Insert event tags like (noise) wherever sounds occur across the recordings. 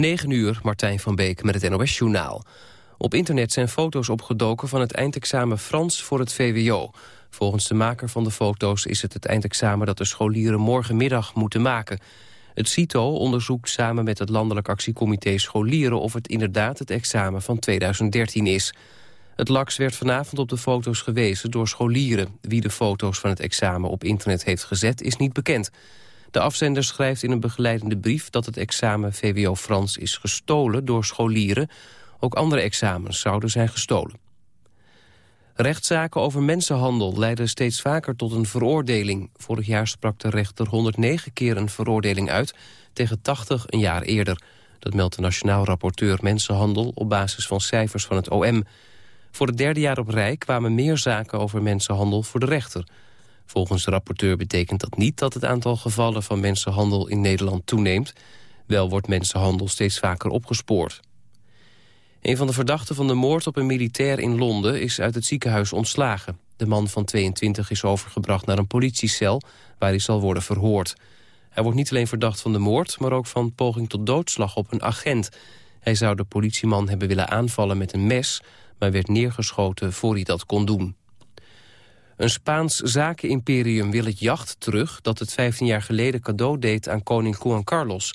9 uur, Martijn van Beek met het NOS-journaal. Op internet zijn foto's opgedoken van het eindexamen Frans voor het VWO. Volgens de maker van de foto's is het het eindexamen dat de scholieren morgenmiddag moeten maken. Het CITO onderzoekt samen met het Landelijk Actiecomité Scholieren... of het inderdaad het examen van 2013 is. Het LAX werd vanavond op de foto's gewezen door scholieren. Wie de foto's van het examen op internet heeft gezet is niet bekend. De afzender schrijft in een begeleidende brief dat het examen VWO Frans is gestolen door scholieren. Ook andere examens zouden zijn gestolen. Rechtszaken over mensenhandel leiden steeds vaker tot een veroordeling. Vorig jaar sprak de rechter 109 keer een veroordeling uit... tegen 80 een jaar eerder. Dat meldt de Nationaal Rapporteur Mensenhandel... op basis van cijfers van het OM. Voor het derde jaar op rij kwamen meer zaken over mensenhandel voor de rechter. Volgens de rapporteur betekent dat niet dat het aantal gevallen van mensenhandel in Nederland toeneemt. Wel wordt mensenhandel steeds vaker opgespoord. Een van de verdachten van de moord op een militair in Londen is uit het ziekenhuis ontslagen. De man van 22 is overgebracht naar een politiecel waar hij zal worden verhoord. Hij wordt niet alleen verdacht van de moord, maar ook van poging tot doodslag op een agent. Hij zou de politieman hebben willen aanvallen met een mes, maar werd neergeschoten voor hij dat kon doen. Een Spaans zakenimperium wil het jacht terug... dat het 15 jaar geleden cadeau deed aan koning Juan Carlos.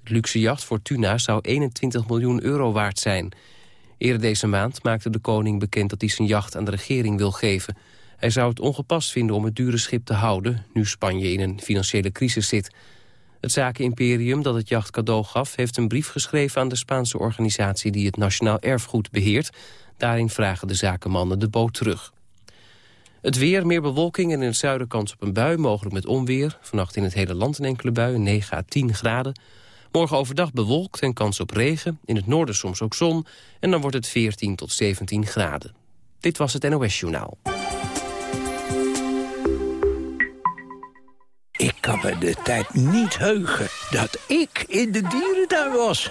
Het luxe jacht Fortuna zou 21 miljoen euro waard zijn. Eerder deze maand maakte de koning bekend dat hij zijn jacht aan de regering wil geven. Hij zou het ongepast vinden om het dure schip te houden... nu Spanje in een financiële crisis zit. Het zakenimperium dat het jacht cadeau gaf... heeft een brief geschreven aan de Spaanse organisatie... die het nationaal erfgoed beheert. Daarin vragen de zakenmannen de boot terug. Het weer, meer bewolking en in het zuiden kans op een bui, mogelijk met onweer. Vannacht in het hele land een enkele bui, 9 à 10 graden. Morgen overdag bewolkt en kans op regen. In het noorden soms ook zon. En dan wordt het 14 tot 17 graden. Dit was het NOS Journaal. Ik kan me de tijd niet heugen dat ik in de dierentuin was.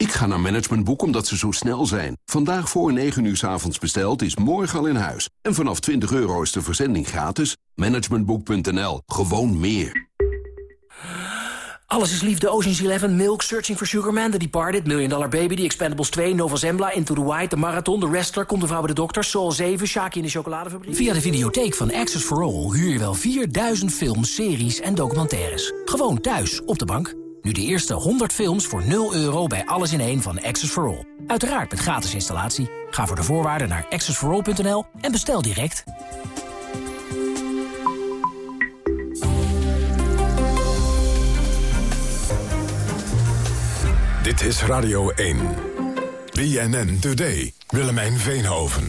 Ik ga naar Managementboek omdat ze zo snel zijn. Vandaag voor 9 uur s avonds besteld is morgen al in huis. En vanaf 20 euro is de verzending gratis. Managementboek.nl. Gewoon meer. Alles is liefde, Ocean's Eleven, Milk, Searching for Sugar Man, The Departed, Million Dollar Baby, The Expendables 2, Nova Zembla, Into the White, The Marathon, The Wrestler, Komt de Vrouw bij de Dokter, Soul 7, Shaki in de Chocoladefabriek. Via de videotheek van Access for All huur je wel 4000 films, series en documentaires. Gewoon thuis, op de bank. Nu de eerste 100 films voor 0 euro bij Alles in één van Access for All. Uiteraard met gratis installatie. Ga voor de voorwaarden naar accessforall.nl en bestel direct. Dit is Radio 1. BNN Today. Willemijn Veenhoven.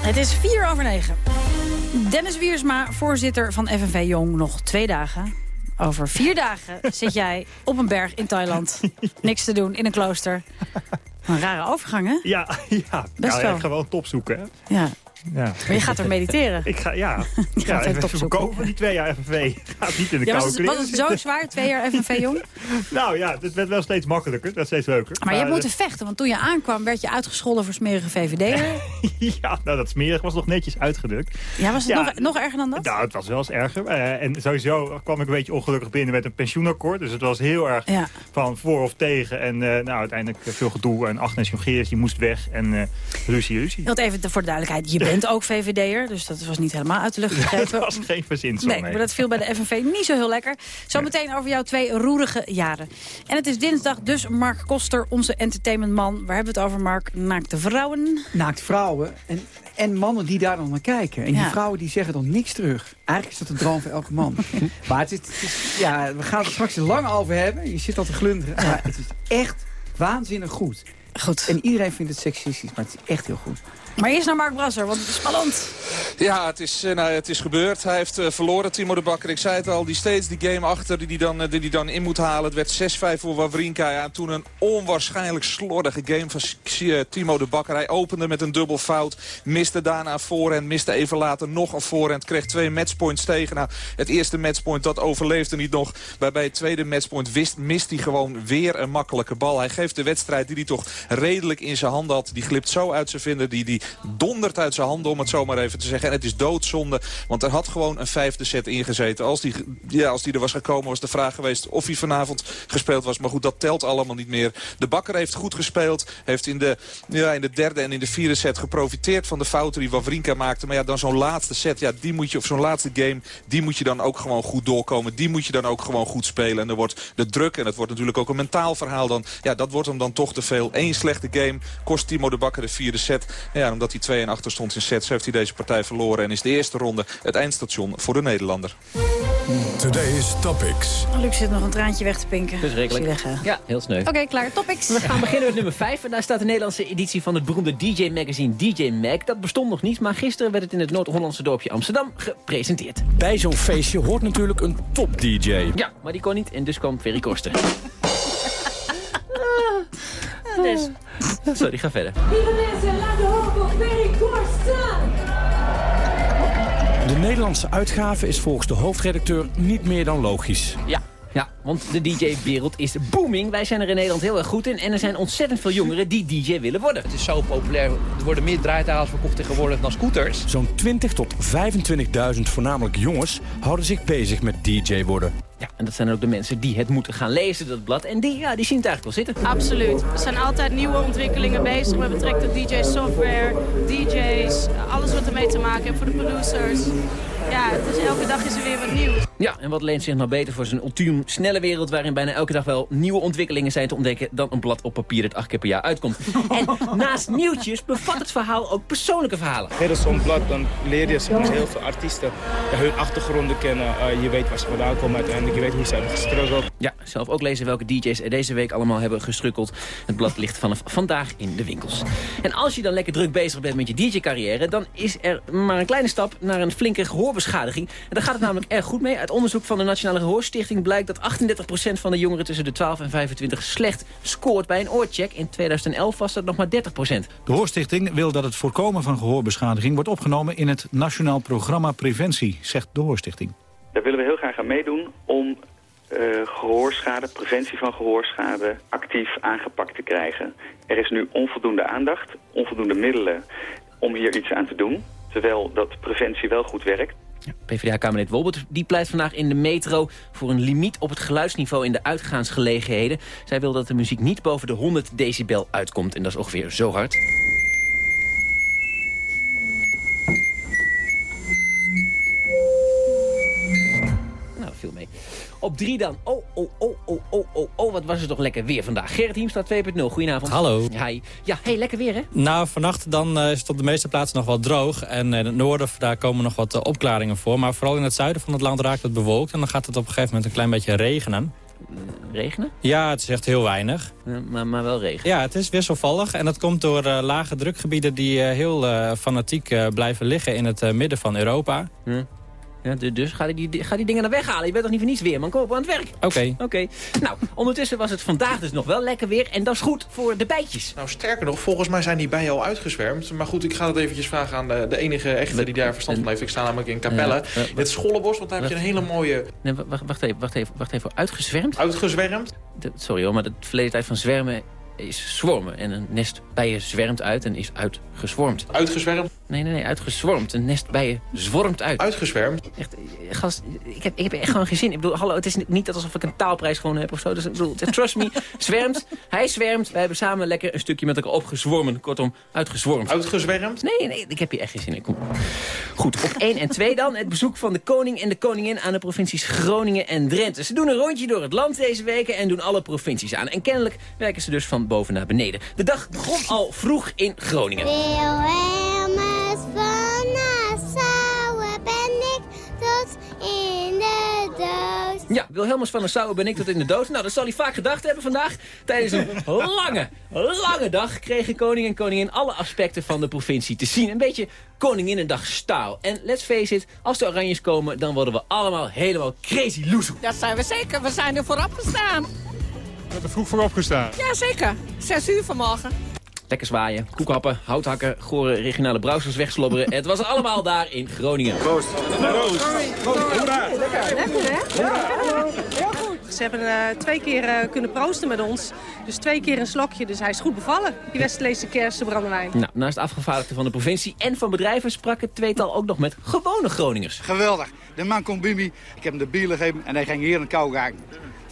Het is 4 over 9. Dennis Wiersma, voorzitter van FNV Jong, nog twee dagen. Over vier dagen zit jij op een berg in Thailand. Niks te doen, in een klooster. Een rare overgang, hè? Ja, (laughs) ja. Best nou, wel. ja, gewoon top zoeken. Hè? Ja. Ja. Maar je gaat er mediteren. Ik ga, ja. Je (laughs) ja voorkomen van die twee jaar FNV. (laughs) Gaat niet in de Ja, was, het, was het zo zwaar, twee jaar FNV (laughs) Jong? Nou ja, het werd wel steeds makkelijker. Het werd steeds leuker. Maar je hebt eh, moeten vechten, want toen je aankwam werd je uitgescholden voor smerige VVD'er. Ja, nou dat smerig was nog netjes uitgedrukt. Ja, was het Ja. nog, nog erger dan dat? Nou, het was wel eens erger. Eh, en sowieso kwam ik een beetje ongelukkig binnen met een pensioenakkoord. Dus het was heel erg Ja. van voor of tegen. En eh, nou, uiteindelijk veel gedoe. En Agnes Jongerius, die moest weg. En eh, ruzie, ruzie. Want even voor de duidelijkheid, je bent ook VVD'er, dus dat was niet helemaal uit de lucht (laughs) Dat gegrepen. was geen verzinsel. Nee, maar dat viel bij de FNV niet zo heel lekker. Zometeen over jouw twee roerige jaren. En het is dinsdag, dus Mark Koster, onze entertainmentman. Waar hebben we het over, Mark? Naakte vrouwen. naakt vrouwen en, en mannen die daar dan naar kijken. En Ja. die vrouwen die zeggen dan niks terug. Eigenlijk is dat een droom voor elke man. (laughs) maar het is, het is- ja, we gaan het er straks lang over hebben. Je zit al te glunderen. Maar het is echt waanzinnig goed. Goed. En iedereen vindt het seksistisch, maar het is echt heel goed. Maar eerst naar Mark Brasser, want het is spannend. Ja, het is, eh, nou, het is gebeurd. Hij heeft uh, verloren, Timo de Bakker. Ik zei het al, die steeds die game achter die hij dan, uh, die die dan in moet halen. Het werd 6-5 voor Wawrinka. Ja, en toen een onwaarschijnlijk slordige game van Timo de Bakker. Hij opende met een dubbel fout. Miste daarna voorhand. Miste even later nog een voorhand. Kreeg twee matchpoints tegen. Nou, het eerste matchpoint, dat overleefde niet nog. Bij, bij het tweede matchpoint wist, mist hij gewoon weer een makkelijke bal. Hij geeft de wedstrijd die hij toch redelijk in zijn handen had. Die glipt zo uit zijn vinden. Die, die dondert uit zijn handen, om het zo maar even te zeggen. En het is doodzonde, want er had gewoon een vijfde set ingezeten. Als die, ja, als die er was gekomen, was de vraag geweest of hij vanavond gespeeld was. Maar goed, dat telt allemaal niet meer. De Bakker heeft goed gespeeld. Heeft in de, ja, in de derde en in de vierde set geprofiteerd van de fouten die Wawrinka maakte. Maar ja, dan zo'n laatste set, ja, die moet je, of zo'n laatste game, die moet je dan ook gewoon goed doorkomen. Die moet je dan ook gewoon goed spelen. En er wordt de druk, en het wordt natuurlijk ook een mentaal verhaal dan. Ja, dat wordt hem dan toch te veel. Eén slechte game kost Timo de Bakker de vierde set. Ja, omdat hij 2 en achter stond in sets, heeft hij deze partij verloren. En is de eerste ronde het eindstation voor de Nederlander. Today's Topics. Oh, Luc zit nog een traantje weg te pinken. Verschrikkelijk. Weg, hè? Ja, heel sneu. Oké, klaar. Topics. We gaan beginnen met nummer 5. En daar staat de Nederlandse editie van het beroemde DJ-magazine DJ Mag. Dat bestond nog niet, maar gisteren werd het in het Noord-Hollandse dorpje Amsterdam gepresenteerd. Bij zo'n feestje hoort natuurlijk een top-DJ. Ja, maar die kon niet en dus kwam Ferry Korsten. (laughs) Dus. (laughs) Sorry, ga verder. Lieve mensen, laat de horen Ferry Korsten! De Nederlandse uitgave is volgens de hoofdredacteur niet meer dan logisch. Ja, ja, want de DJ-wereld is booming. Wij zijn er in Nederland heel erg goed in. En er zijn ontzettend veel jongeren die DJ willen worden. Het is zo populair. Er worden meer draaitafels verkocht tegenwoordig dan scooters. Zo'n 20 tot 25.000 voornamelijk jongens houden zich bezig met DJ worden. Ja, en dat zijn ook de mensen die het moeten gaan lezen, dat blad. En die, ja, die zien het eigenlijk wel zitten. Absoluut. Er zijn altijd nieuwe ontwikkelingen bezig met betrekking tot DJ-software, DJ's, alles wat ermee te maken heeft voor de producers. Ja, dus elke dag is er weer wat nieuws. Ja, en wat leent zich nou beter voor zijn ultiem snelle wereld... waarin bijna elke dag wel nieuwe ontwikkelingen zijn te ontdekken... dan een blad op papier dat acht keer per jaar uitkomt. en (laughs) naast nieuwtjes bevat het verhaal ook persoonlijke verhalen. Tijdens zo'n blad dan leer je soms heel veel artiesten hun achtergronden kennen. Uh, je weet waar ze vandaan komen uiteindelijk. Je weet hoe ze hebben gestruggeld. Ja, zelf ook lezen welke DJ's er deze week allemaal hebben gestrukkeld. Het blad ligt vanaf vandaag in de winkels. En als je dan lekker druk bezig bent met je DJ-carrière... dan is er maar een kleine stap naar een flinke gehoorbeschadiging. En daar gaat het namelijk erg goed mee. Uit onderzoek van de Nationale Gehoorstichting blijkt dat 38% van de jongeren tussen de 12 en 25 slecht scoort bij een oorcheck. In 2011 was dat nog maar 30%. De Hoorstichting wil dat het voorkomen van gehoorbeschadiging wordt opgenomen in het Nationaal Programma Preventie, zegt de Hoorstichting. Daar willen we heel graag aan meedoen om uh, gehoorschade, preventie van gehoorschade, actief aangepakt te krijgen. Er is nu onvoldoende aandacht, onvoldoende middelen om hier iets aan te doen. Terwijl dat preventie wel goed werkt. PvdA-kamerlid Wolbert die pleit vandaag in de metro voor een limiet op het geluidsniveau in de uitgaansgelegenheden. Zij wil dat de muziek niet boven de 100 decibel uitkomt en dat is ongeveer zo hard. Op drie dan. Oh, oh, oh, oh, oh, oh, oh, wat was het toch lekker weer vandaag. Gerrit Hiemstra 2.0, goedenavond. Hallo. Hi. Ja, hey, lekker weer hè? Nou, vannacht dan uh, is het op de meeste plaatsen nog wel droog. En in het noorden, daar komen nog wat uh, opklaringen voor. Maar vooral in het zuiden van het land raakt het bewolkt. En dan gaat het op een gegeven moment een klein beetje regenen. Regenen? Ja, het is echt heel weinig. Maar, maar wel regen? Ja, het is wisselvallig. En dat komt door uh, lage drukgebieden die heel fanatiek blijven liggen in het midden van Europa. Hm. Ja, dus ga die, ga die dingen naar weghalen. Je bent toch niet voor niets weer, man. Kom op aan het werk. Oké. Okay. Oké. Okay. Nou, ondertussen was het vandaag dus nog wel lekker weer. En dat is goed voor de bijtjes. Nou, sterker nog, volgens mij zijn die bijen al uitgezwermd. Maar goed, ik ga het eventjes vragen aan de, de enige echte die daar verstand van heeft. Ik sta namelijk in Capelle. Ja, uh, het Schollenbos, want daar heb je een hele mooie... Nee, wacht, wacht, even, wacht even, wacht even. Uitgezwermd? Uitgezwermd? De, sorry hoor, maar de verleden tijd van zwermen is zwormen. En een nest bijen zwermt uit en is uitgezwormd. Uitgezwermd? Nee, nee, nee, uitgezwormd. Een nest bijen zwormt uit. Uitgezwermd? Echt, gast, ik heb, ik heb echt gewoon geen zin. Ik bedoel, hallo, het is niet alsof ik een taalprijs gewoon heb of zo. Dus ik bedoel, trust me, (laughs) zwermt. Hij zwermt. Wij hebben samen lekker een stukje met elkaar opgezwormen. Kortom, uitgezwormd. Uitgezwermd? Nee, nee, ik heb hier echt geen zin in. Kom. Goed, op 1 en 2 dan. Het bezoek van de koning en de koningin aan de provincies Groningen en Drenthe. Ze doen een rondje door het land deze weken en doen alle provincies aan. En kennelijk werken ze dus van boven naar beneden. De dag begon al vroeg in Groningen. Wilhelmus van Nassau ben ik tot in de dood. Ja, Wilhelmus van der Sauer ben ik tot in de dood. Nou, dat zal hij vaak gedacht hebben vandaag. Tijdens een (laughs) lange, lange dag kregen koning en koningin alle aspecten van de provincie te zien. Een beetje Koninginnedag staal. En let's face it, als de oranjes komen, dan worden we allemaal helemaal crazy loezoe. Dat zijn we zeker. We zijn er voorop gestaan. We hebben er vroeg voorop gestaan. Ja, zeker. Zes uur vanmorgen. Lekker zwaaien, koekhappen, houthakken, gore regionale browsers wegslobberen. Het was allemaal daar in Groningen. Proost. Ze hebben eh, twee keer eh, kunnen proosten met ons. Dus twee keer een slokje. Dus hij is goed bevallen, die Westleese kersenbrandewijn. Nou, naast afgevaardigden van de provincie en van bedrijven sprak het tweetal ook nog met gewone Groningers. Geweldig. De man komt bij me. Ik heb hem de bielen gegeven en hij ging hier een kou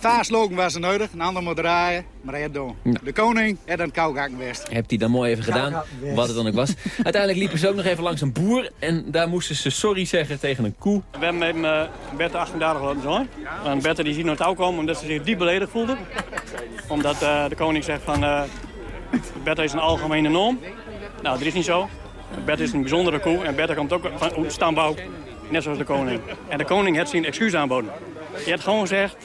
gaken. Vaarsloken was er nodig, een ander moet draaien, maar hij had doen. De koning had een kou gaken geweest. Hebt hij dan mooi even gedaan, wat het dan ook was. Uiteindelijk liepen ze ook nog even langs een boer en daar moesten ze sorry zeggen tegen een koe. We hebben hem uh, Bette 38 laten zo. En Bette die ziet naar het touw komen omdat ze zich diep beledigd voelde. Omdat uh, de koning zegt van uh, Bette is een algemene norm. Nou, dat is niet zo. Bette is een bijzondere koe en Bette komt ook van stambouw, net zoals de koning. En de koning heeft zijn excuus aanboden. Je hebt gewoon gezegd,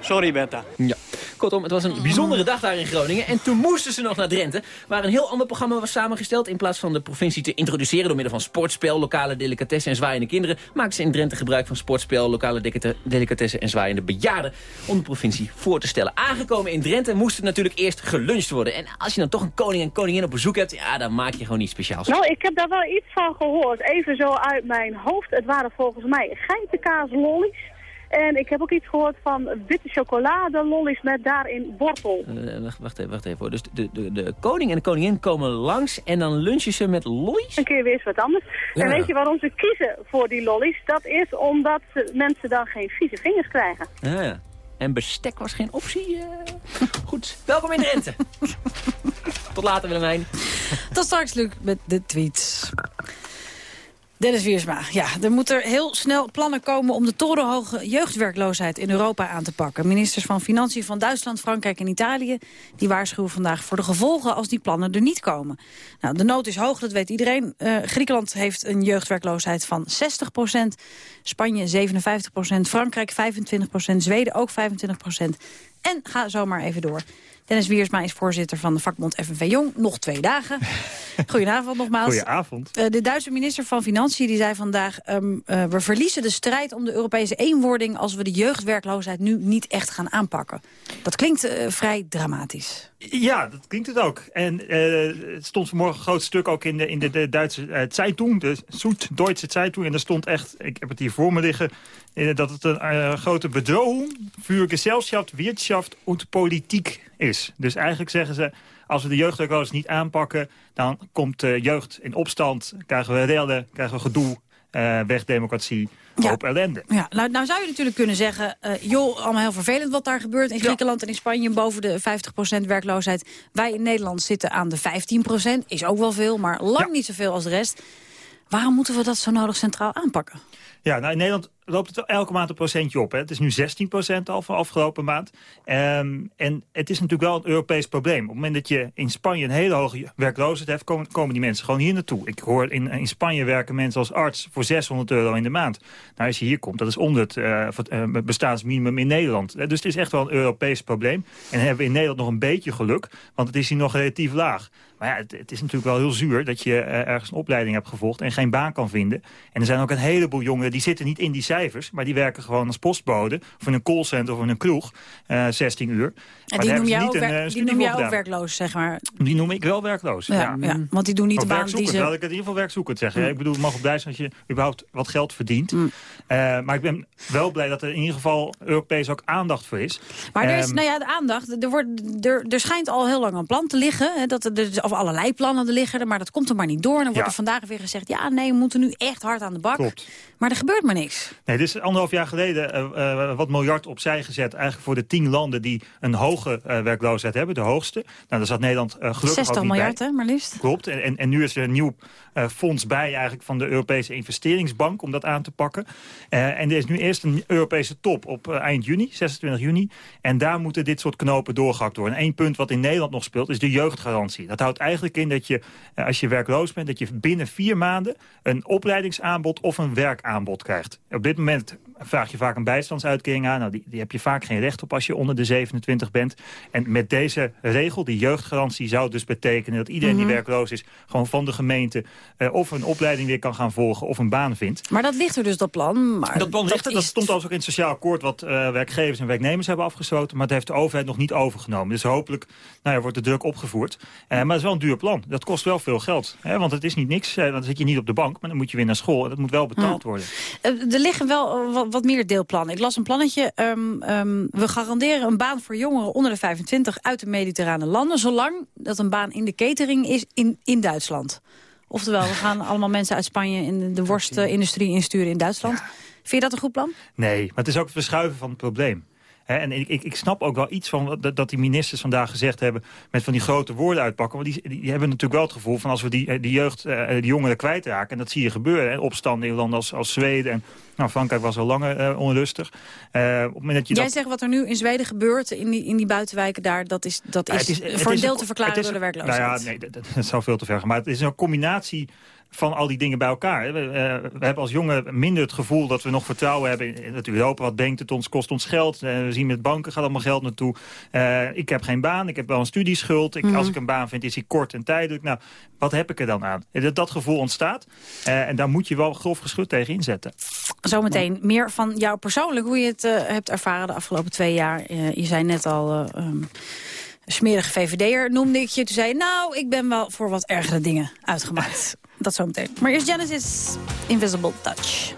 sorry Betta. Ja. Kortom, het was een bijzondere dag daar in Groningen. En toen moesten ze nog naar Drenthe, waar een heel ander programma was samengesteld. In plaats van de provincie te introduceren door middel van sportspel, lokale delicatessen en zwaaiende kinderen... maakten ze in Drenthe gebruik van sportspel, lokale delicatessen en zwaaiende bejaarden... om de provincie voor te stellen. Aangekomen in Drenthe moest het natuurlijk eerst geluncht worden. En als je dan toch een koning en koningin op bezoek hebt, ja, dan maak je gewoon iets speciaals. Nou, ik heb daar wel iets van gehoord. Even zo uit mijn hoofd. Het waren volgens mij geitenkaas lollies. En ik heb ook iets gehoord van witte chocolade lollies met daarin wortel. Uh, wacht, wacht even, wacht even. Dus de, de, de koning en de koningin komen langs en dan lunchen ze met lollies? Dan kun je weer eens wat anders. Ja. En weet je waarom ze kiezen voor die lollies? Dat is omdat mensen dan geen vieze vingers krijgen. Ja, ja. En bestek was geen optie. Uh... (laughs) Goed, welkom in Drenthe. (laughs) Tot later Willemijn. Tot straks Luc met de tweets. Dennis Wiersma, ja, er moeten heel snel plannen komen om de torenhoge jeugdwerkloosheid in Europa aan te pakken. Ministers van Financiën van Duitsland, Frankrijk en Italië, die waarschuwen vandaag voor de gevolgen als die plannen er niet komen. Nou, de nood is hoog, dat weet iedereen. Uh, Griekenland heeft een jeugdwerkloosheid van 60% Spanje 57% Frankrijk 25% Zweden ook 25% En ga zo maar even door. Dennis Wiersma is voorzitter van de vakbond FNV Jong. Nog twee dagen. (laughs) Goedenavond nogmaals. Goedenavond. Uh, de Duitse minister van Financiën die zei vandaag... Um, uh, we verliezen de strijd om de Europese eenwording... als we de jeugdwerkloosheid nu niet echt gaan aanpakken. Dat klinkt uh, vrij dramatisch. Ja, dat klinkt het ook. En het stond vanmorgen een groot stuk ook in de, in de, de Duitse uh, Zeitung, de Süddeutsche Zeitung. En daar stond echt, ik heb het hier voor me liggen... dat het een grote bedrohung voor Gesellschaft, Wirtschaft en Politiek is. Dus eigenlijk zeggen ze, als we de jeugdwerkloosheid niet aanpakken... dan komt de jeugd in opstand, krijgen we rellen, krijgen we gedoe, uh, wegdemocratie, ja. hoop ellende. Ja, nou, nou zou je natuurlijk kunnen zeggen... Uh, joh, allemaal heel vervelend wat daar gebeurt in Griekenland en in Spanje... boven de 50% werkloosheid. Wij in Nederland zitten aan de 15%. Is ook wel veel, maar lang ja. niet zoveel als de rest. Waarom moeten we dat zo nodig centraal aanpakken? Ja, nou in Nederland loopt het elke maand een procentje op. Hè. Het is nu 16 procent al van afgelopen maand. Um, en het is natuurlijk wel een Europees probleem. Op het moment dat je in Spanje een hele hoge werkloosheid hebt... komen, die mensen gewoon hier naartoe. Ik hoor in, in Spanje werken mensen als arts voor 600 euro in de maand. Nou, als je hier komt, dat is onder het uh, uh, bestaansminimum in Nederland. Dus het is echt wel een Europees probleem. En hebben we in Nederland nog een beetje geluk, want het is hier nog relatief laag. Maar ja, het, het, is natuurlijk wel heel zuur dat je ergens een opleiding hebt gevolgd... en geen baan kan vinden. En er zijn ook een heleboel jongeren die zitten niet in die cijfers... maar die werken gewoon als postbode of in een callcenter of in een kroeg, uh, 16 uur. En die noem jij ook, een, die noem jij ook werkloos, zeg maar? Die noem ik wel werkloos, ja. ja. ja want die doen niet of de baan die ze... Laat ik het in ieder geval werkzoekend zeggen. Mm. Ik bedoel, het mag op blij zijn als je überhaupt wat geld verdient. Mm. Uh, maar ik ben wel blij dat er in ieder geval Europees ook aandacht voor is. Maar er is, um, nou ja, de aandacht, er, wordt, er, er schijnt al heel lang een plan te liggen. Hè, dat er, of allerlei plannen er liggen, maar dat komt er maar niet door. En dan wordt er vandaag weer gezegd, ja nee, we moeten nu echt hard aan de bak. Klopt. Maar er gebeurt maar niks. Nee, dit is anderhalf jaar geleden uh, uh, wat miljard opzij gezet. Eigenlijk voor de tien landen die een hoge uh, werkloosheid hebben. De hoogste. Nou, daar zat Nederland gelukkig 60 ook niet miljard, hè, maar liefst. Klopt. En, en, en, nu is er een nieuw fonds bij eigenlijk van de Europese investeringsbank om dat aan te pakken. en er is nu eerst een Europese top op eind juni, 26 juni. En daar moeten dit soort knopen doorgehakt worden. En één punt wat in Nederland nog speelt is de jeugdgarantie. Dat houdt eigenlijk in dat je, als je werkloos bent, dat je binnen vier maanden een opleidingsaanbod of een werkaanbod krijgt. Op dit moment vraag je vaak een bijstandsuitkering aan. Nou, die, die heb je vaak geen recht op als je onder de 27 bent. En met deze regel, die jeugdgarantie, zou dus betekenen... dat iedereen die Mhm. werkloos is, gewoon van de gemeente... eh, of een opleiding weer kan gaan volgen of een baan vindt. Maar dat ligt er dus, dat plan. Maar Dat plan ligt er, dat is- stond ook in het sociaal akkoord... wat eh, werkgevers en werknemers hebben afgesloten. Maar dat heeft de overheid nog niet overgenomen. Dus hopelijk nou ja, wordt de druk opgevoerd. Eh, maar het is wel een duur plan. Dat kost wel veel geld. Hè, want het is niet niks. dan zit je niet op de bank, maar dan moet je weer naar school. En dat moet wel betaald worden. Eh, Er liggen wel wat, meer deelplannen. Ik las een plannetje. ehm, ehm, we garanderen een baan voor jongeren onder de 25 uit de mediterrane landen... zolang dat een baan in de catering is in, in Duitsland. Oftewel, we gaan allemaal mensen uit Spanje in de worstindustrie insturen in Duitsland. Vind je dat een goed plan? Nee, maar het is ook het verschuiven van het probleem. En ik, ik, ik snap ook wel iets van wat- dat, dat die ministers vandaag gezegd hebben... met van die grote woorden uitpakken. Want die, die hebben natuurlijk wel het gevoel van als we die, eh, die jeugd, eh, die jongeren kwijtraken... en dat zie je gebeuren, hè, opstanden in landen als, als Zweden... en nou, Frankrijk was al langer onrustig. Eh, op dat je Jij dat, zegt wat er nu in Zweden gebeurt, in die, in die buitenwijken daar... dat is, dat is, voor een deel te verklaren is door de werkloosheid. Nou ja, nee, dat, dat- dat zou veel te ver gaan. Maar het is een combinatie van al die dingen bij elkaar. We, eh, we hebben als jongeren minder het gevoel dat we nog vertrouwen hebben... in dat Europa wat denkt het ons, kost ons geld. Eh, we zien met banken gaat allemaal geld naartoe. Eh, ik heb geen baan, ik heb wel een studieschuld. Ik, Mhm. Als ik een baan vind, is die kort en tijdelijk. Nou, wat heb ik er dan aan? Dat, dat gevoel ontstaat. En daar moet je wel grof geschut tegen inzetten. Zometeen meer van jou persoonlijk, hoe je het hebt ervaren de afgelopen twee jaar. Je zei net al, ehm, smerige VVD'er noemde ik je. Toen zei je, nou, ik ben wel voor wat ergere dingen uitgemaakt. (laughs) Dat zometeen. Maar eerst Genesis, Invisible Touch.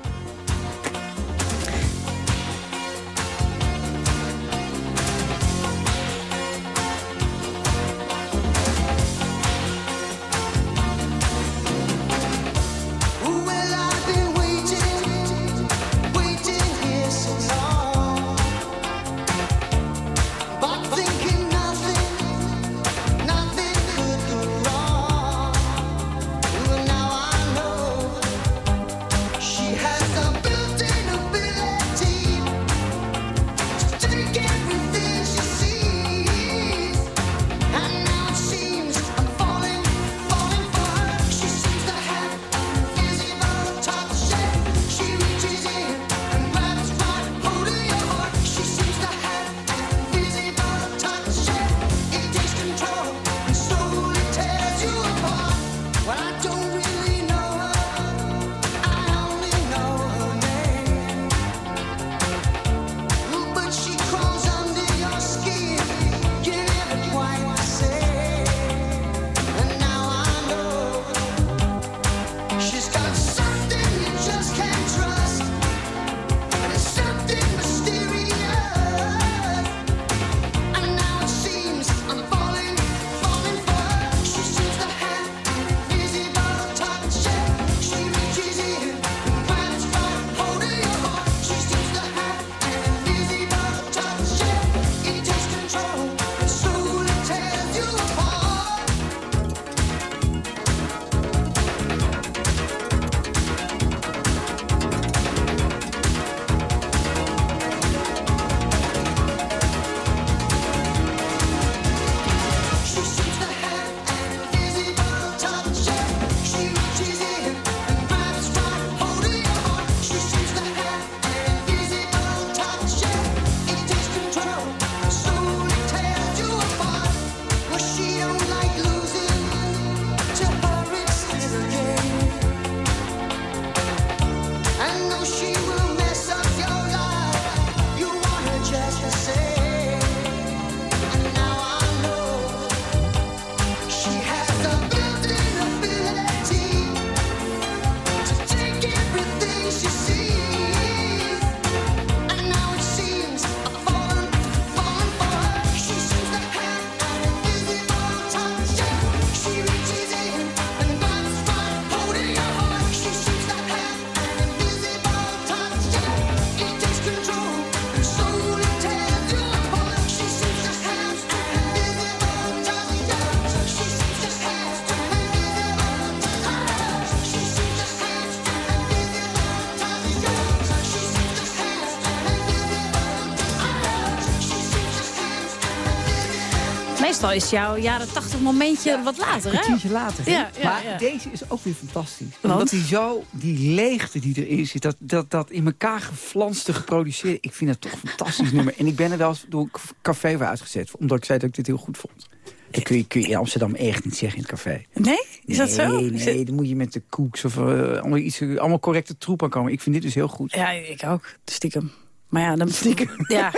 Meestal is jouw jaren 80 momentje wat later, hè? Een later. hè? Ja, ja, maar deze is ook weer fantastisch. Want? Omdat hij zo, die leegte die erin zit, dat, dat, dat in elkaar geflanste geproduceerd. Ik vind het toch een fantastisch (laughs) nummer. En ik ben er wel eens door een café voor uitgezet. Omdat ik zei dat ik dit heel goed vond. Dat kun je, kun je in Amsterdam echt niet zeggen in het café. Nee? Is dat zo? Nee, dan moet je met de koeks of eh, allemaal, iets, allemaal correcte troep aankomen. Ik vind dit dus heel goed. Ja, ik ook. Stiekem. Maar ja, dan... Stiekem? Ja.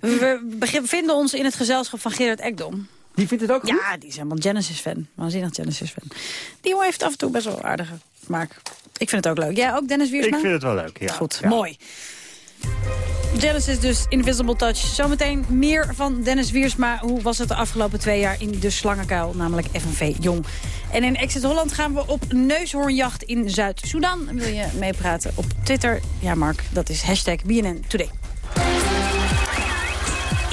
We bevinden ons in het gezelschap van Gerard Ekdom. Die vindt het ook goed? Ja, die is helemaal Genesis-fan. Waanzinnig Genesis-fan. Die jongen heeft af en toe best wel aardige smaak. Ik vind het ook leuk. Jij ook, Dennis Wiersma? Ik vind het wel leuk, ja. Goed, Ja. mooi. Genesis dus, Invisible Touch. Zometeen meer van Dennis Wiersma. Hoe was het de afgelopen twee jaar in de slangenkuil, namelijk FNV Jong. En in Exit Holland gaan we op neushoornjacht in Zuid-Soedan. Wil je meepraten op Twitter? Ja, Mark, dat is hashtag BNN Today.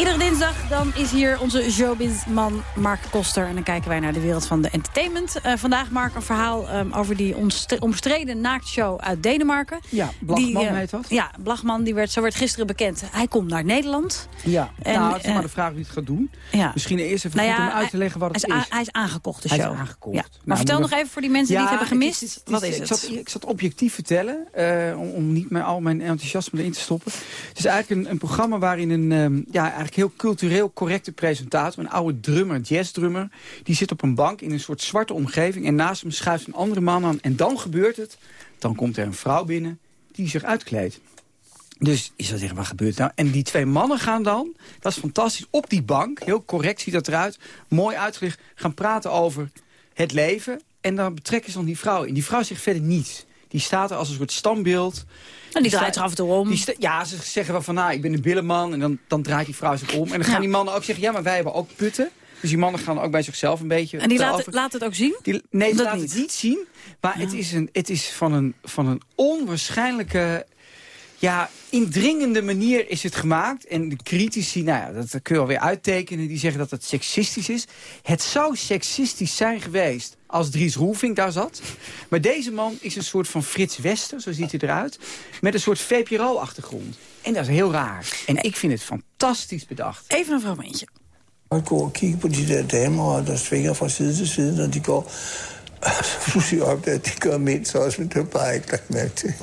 Iedere dinsdag dan is hier onze showbizman Mark Koster. En dan kijken wij naar de wereld van de entertainment. Eh, vandaag, Mark, een verhaal ehm, over die omstre- omstreden naaktshow uit Denemarken. Ja, Blachman Die, eh, heet dat. Ja, Blachman, die werd, zo werd gisteren bekend. Hij komt naar Nederland. Ja, En, nou, het is maar eh, de vraag wie het gaat doen. Ja. Misschien eerst even Nou goed om uit te leggen wat hij het is. hij is aangekocht, de Hij is show. aangekocht. Ja. Nou, Maar vertel nog even voor die mensen die het hebben gemist. het is- het is- wat is ik het? Zat, ik zat objectief vertellen, om, om niet met al mijn enthousiasme erin te stoppen. Het is eigenlijk een, een programma waarin een ehm, ja, heel cultureel correcte presentator, een oude drummer, jazzdrummer, die zit op een bank in een soort zwarte omgeving en naast hem schuift een andere man aan. En dan gebeurt het, dan komt er een vrouw binnen die zich uitkleedt. Dus je zou zeggen, wat gebeurt nou? En die twee mannen gaan dan, dat is fantastisch, op die bank, heel correct ziet dat eruit, mooi uitgelicht, gaan praten over het leven. En dan betrekken ze dan die vrouw in. Die vrouw zegt verder niets. Die staat er als een soort standbeeld. En die draait zich af en toe om. die ja, ze zeggen wel van, nou, ik ben een billenman. En dan, dan draait die vrouw zich om. En dan gaan Ja. die mannen ook zeggen, ja, maar wij hebben ook putten. Dus die mannen gaan ook bij zichzelf een beetje... En die laat, laat het ook zien? die, nee, ze laat niet. het niet zien. Maar het is, een, het is van, een, van een onwaarschijnlijke... Ja, indringende manier is het gemaakt. En de critici, nou ja, dat kun je alweer uittekenen. Die zeggen dat het seksistisch is. Het zou seksistisch zijn geweest als Dries Roelvink daar zat. Maar deze man is een soort van Frits Wester, zo ziet hij eruit. Met een soort VPRO-achtergrond. En dat is heel raar. En ik vind het fantastisch bedacht. Even een fragmentje. Og gå og kigge på de der damer, der svinger fra side til side, når de går. Er bare ikke lagt mærke til.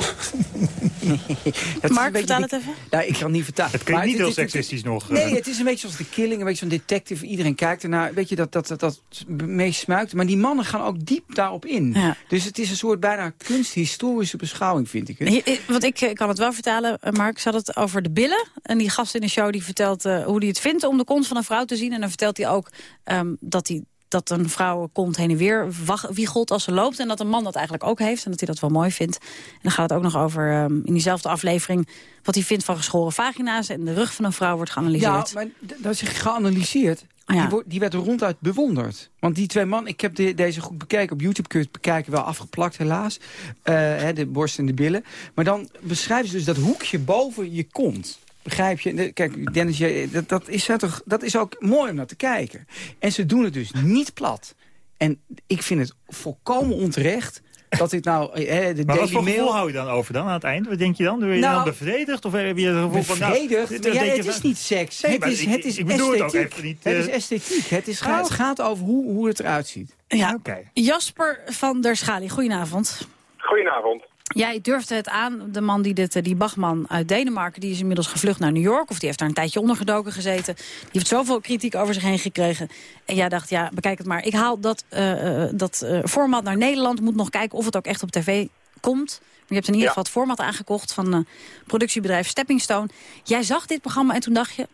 Dat is Mark, een beetje vertaal het even. Nou, ik kan niet vertalen. Het klinkt niet heel seksistisch nog. Nee, het is een beetje zoals The Killing, een beetje zo'n detective. Iedereen kijkt ernaar. Weet je, dat, dat, dat, dat meest smuikt. Maar die mannen gaan ook diep daarop in. Ja. Dus het is een soort bijna kunsthistorische beschouwing, vind ik het. Eh, Want ik eh, kan het wel vertalen, eh, Mark. Ze had het over de billen. En die gast in de show die vertelt eh, hoe hij het vindt om de kont van een vrouw te zien. En dan vertelt hij ook ehm, dat hij dat een vrouw kont heen en weer wiegelt als ze loopt. En dat een man dat eigenlijk ook heeft. En dat hij dat wel mooi vindt. En dan gaat het ook nog over, ehm, in diezelfde aflevering... wat hij vindt van geschoren vagina's. En de rug van een vrouw wordt Ja, geanalyseerd. maar d- dat is geanalyseerd. Ja. Die, wordt, die werd ronduit bewonderd. Want die twee man, ik heb de- deze goed bekeken. Op YouTube kun je het bekijken, wel afgeplakt helaas. Eh, hè, de borst en de billen. Maar dan beschrijven ze dus dat hoekje boven je kont. Begrijp je? Kijk, Dennis, jij- dat, dat, is, toch, dat is ook mooi om naar te kijken. En ze doen het dus niet plat. En ik vind het volkomen onterecht dat dit nou... eh, de Maar wat Daily voor gevoel Mail... hou je dan over dan aan het eind? Wat denk je dan? Doe je Nou, dan bevredigd? Of heb je het gevoel van... Nou, Bevredigd? ja, het is van- niet seks. Nee, het, is, ik- het is ik bedoel het ook esthetiek. even niet, Het is eh, esthetiek. Het, is, Oh. het gaat over hoe, hoe het eruit ziet. Ja. Jasper van der Schali, goedenavond. Goedenavond. Jij durfde het aan, de man die dit, eh, die Bachman uit Denemarken... die is inmiddels gevlucht naar New York, of die heeft daar een tijdje ondergedoken gezeten. Die heeft zoveel kritiek over zich heen gekregen. En jij dacht, ja, bekijk het maar. Ik haal dat, eh, eh, dat eh, format naar Nederland, moet nog kijken of het ook echt op tv komt. Maar je hebt in ieder Ja. geval het format aangekocht van productiebedrijf Stepping Stone. Jij zag dit programma en toen dacht je...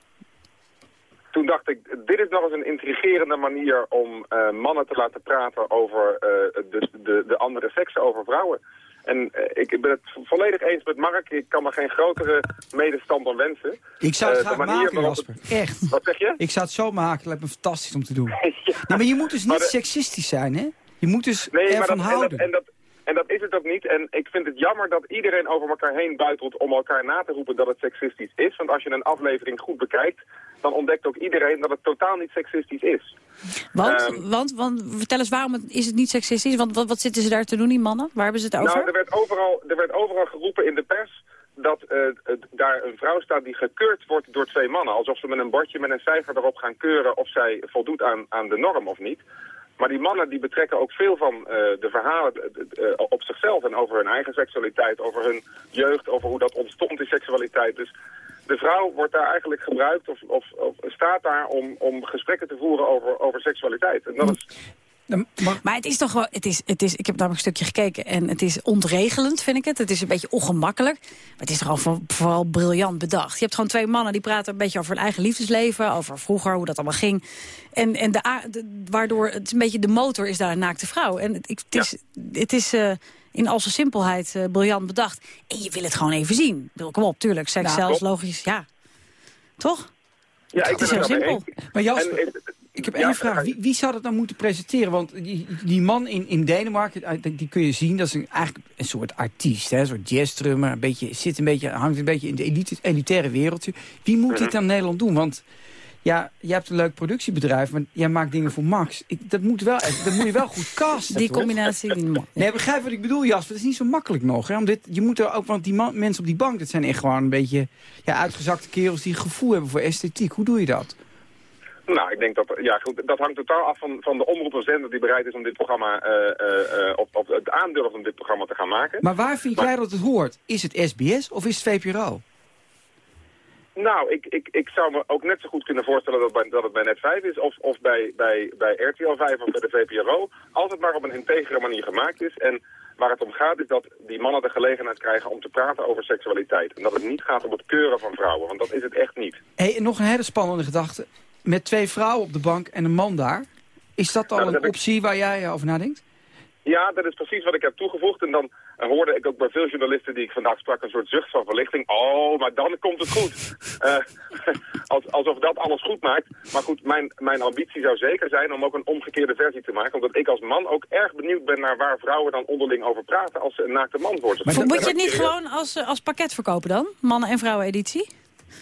Toen dacht ik, dit is nog eens een intrigerende manier om mannen te laten praten over de, de, de andere seksen, over vrouwen. En eh, ik ben het volledig eens met Mark. Ik kan me geen grotere medestander wensen. Ik zou het Eh, graag manier maken, Jasper. het- Echt. Wat zeg je? Ik zou het zo maken. Lijkt me fantastisch om te doen. (laughs) Nee, maar je moet dus niet de- seksistisch zijn, hè? Je moet dus Nee, maar ervan dat, en, dat, houden. en, dat, en dat is het ook niet. En ik vind het jammer dat iedereen over elkaar heen buitelt om elkaar na te roepen dat het seksistisch is. Want als je een aflevering goed bekijkt, dan ontdekt ook iedereen dat het totaal niet seksistisch is. Want, Ehm, want, want vertel eens, waarom is het niet seksistisch? Want wat, wat zitten ze daar te doen, die mannen? Waar hebben ze het over? Nou, er werd, overal, er werd overal geroepen in de pers dat eh, daar een vrouw staat die gekeurd wordt door twee mannen. Alsof ze met een bordje met een cijfer erop gaan keuren of zij voldoet aan, aan de norm of niet. Maar die mannen die betrekken ook veel van eh, de verhalen eh, op zichzelf en over hun eigen seksualiteit, over hun jeugd, over hoe dat ontstond in seksualiteit. Dus de vrouw wordt daar eigenlijk gebruikt of, of, of staat daar om, om gesprekken te voeren over, over seksualiteit. En dat is Maar het is toch wel, het is, het is, ik heb namelijk een stukje gekeken en het is ontregelend, vind ik het. Het is een beetje ongemakkelijk, maar het is toch al voor- vooral briljant bedacht. Je hebt gewoon twee mannen die praten een beetje over hun eigen liefdesleven, over vroeger, hoe dat allemaal ging. En, en de, waardoor het is een beetje de motor is daar een naakte vrouw. En het, ik- het is, het is eh, in al zijn simpelheid eh, briljant bedacht. En je wil het gewoon even zien. Ik bedoel, Kom op, tuurlijk, seks Nou, zelfs, logisch, ja. Toch? Ja, ik het is heel simpel. Maar Jasper, En, ik heb ja, één vraag. Wie, wie zou dat nou moeten presenteren? Want die, die man in, in Denemarken, eh, die kun je zien, dat is een, eigenlijk een soort artiest. Hè? Een soort jazzdrummer, een beetje, zit een beetje, hangt een beetje in de elite, elitaire wereldje. Wie moet dit Mhm. aan Nederland doen? Want ja, je hebt een leuk productiebedrijf, maar jij maakt dingen voor Max. Ik, dat, moet wel, dat moet je wel goed casten, Die toch? combinatie. Nee, begrijp wat ik bedoel, Jasper. Het is niet zo makkelijk nog. Hè? Om dit, je moet er ook, want die man- mensen op die bank, dat zijn echt gewoon een beetje ja, uitgezakte kerels die gevoel hebben voor esthetiek. Hoe doe je dat? Nou, ik denk dat, ja goed, dat hangt totaal af van, van de omroep of zender die bereid is om dit programma, eh, of, of het aandurft om dit programma te gaan maken. Maar waar vind jij dat het hoort? Is het SBS of is het VPRO? Nou, ik, ik, ik zou me ook net zo goed kunnen voorstellen dat, bij, dat het bij Net 5 is of, of bij, bij, bij RTL 5 of bij de VPRO. Als het maar op een integere manier gemaakt is. En waar het om gaat is dat die mannen de gelegenheid krijgen om te praten over seksualiteit. En dat het niet gaat om het keuren van vrouwen, want dat is het echt niet. Hey, en nog een hele spannende gedachte. Met twee vrouwen op de bank en een man daar. Is dat al Nou, dat een ik- optie waar jij over nadenkt? Ja, dat is precies wat ik heb toegevoegd. En dan eh, hoorde ik ook bij veel journalisten die ik vandaag sprak een soort zucht van verlichting. Oh, maar dan komt het goed. (laughs) Eh, (laughs) als, alsof dat alles goed maakt. Maar goed, mijn, mijn ambitie zou zeker zijn om ook een omgekeerde versie te maken. Omdat ik als man ook erg benieuwd ben naar waar vrouwen dan onderling over praten als ze een naakte man voor zich Moet je het niet gewoon als, eh, als pakket verkopen dan? Mannen- en vrouwen-editie?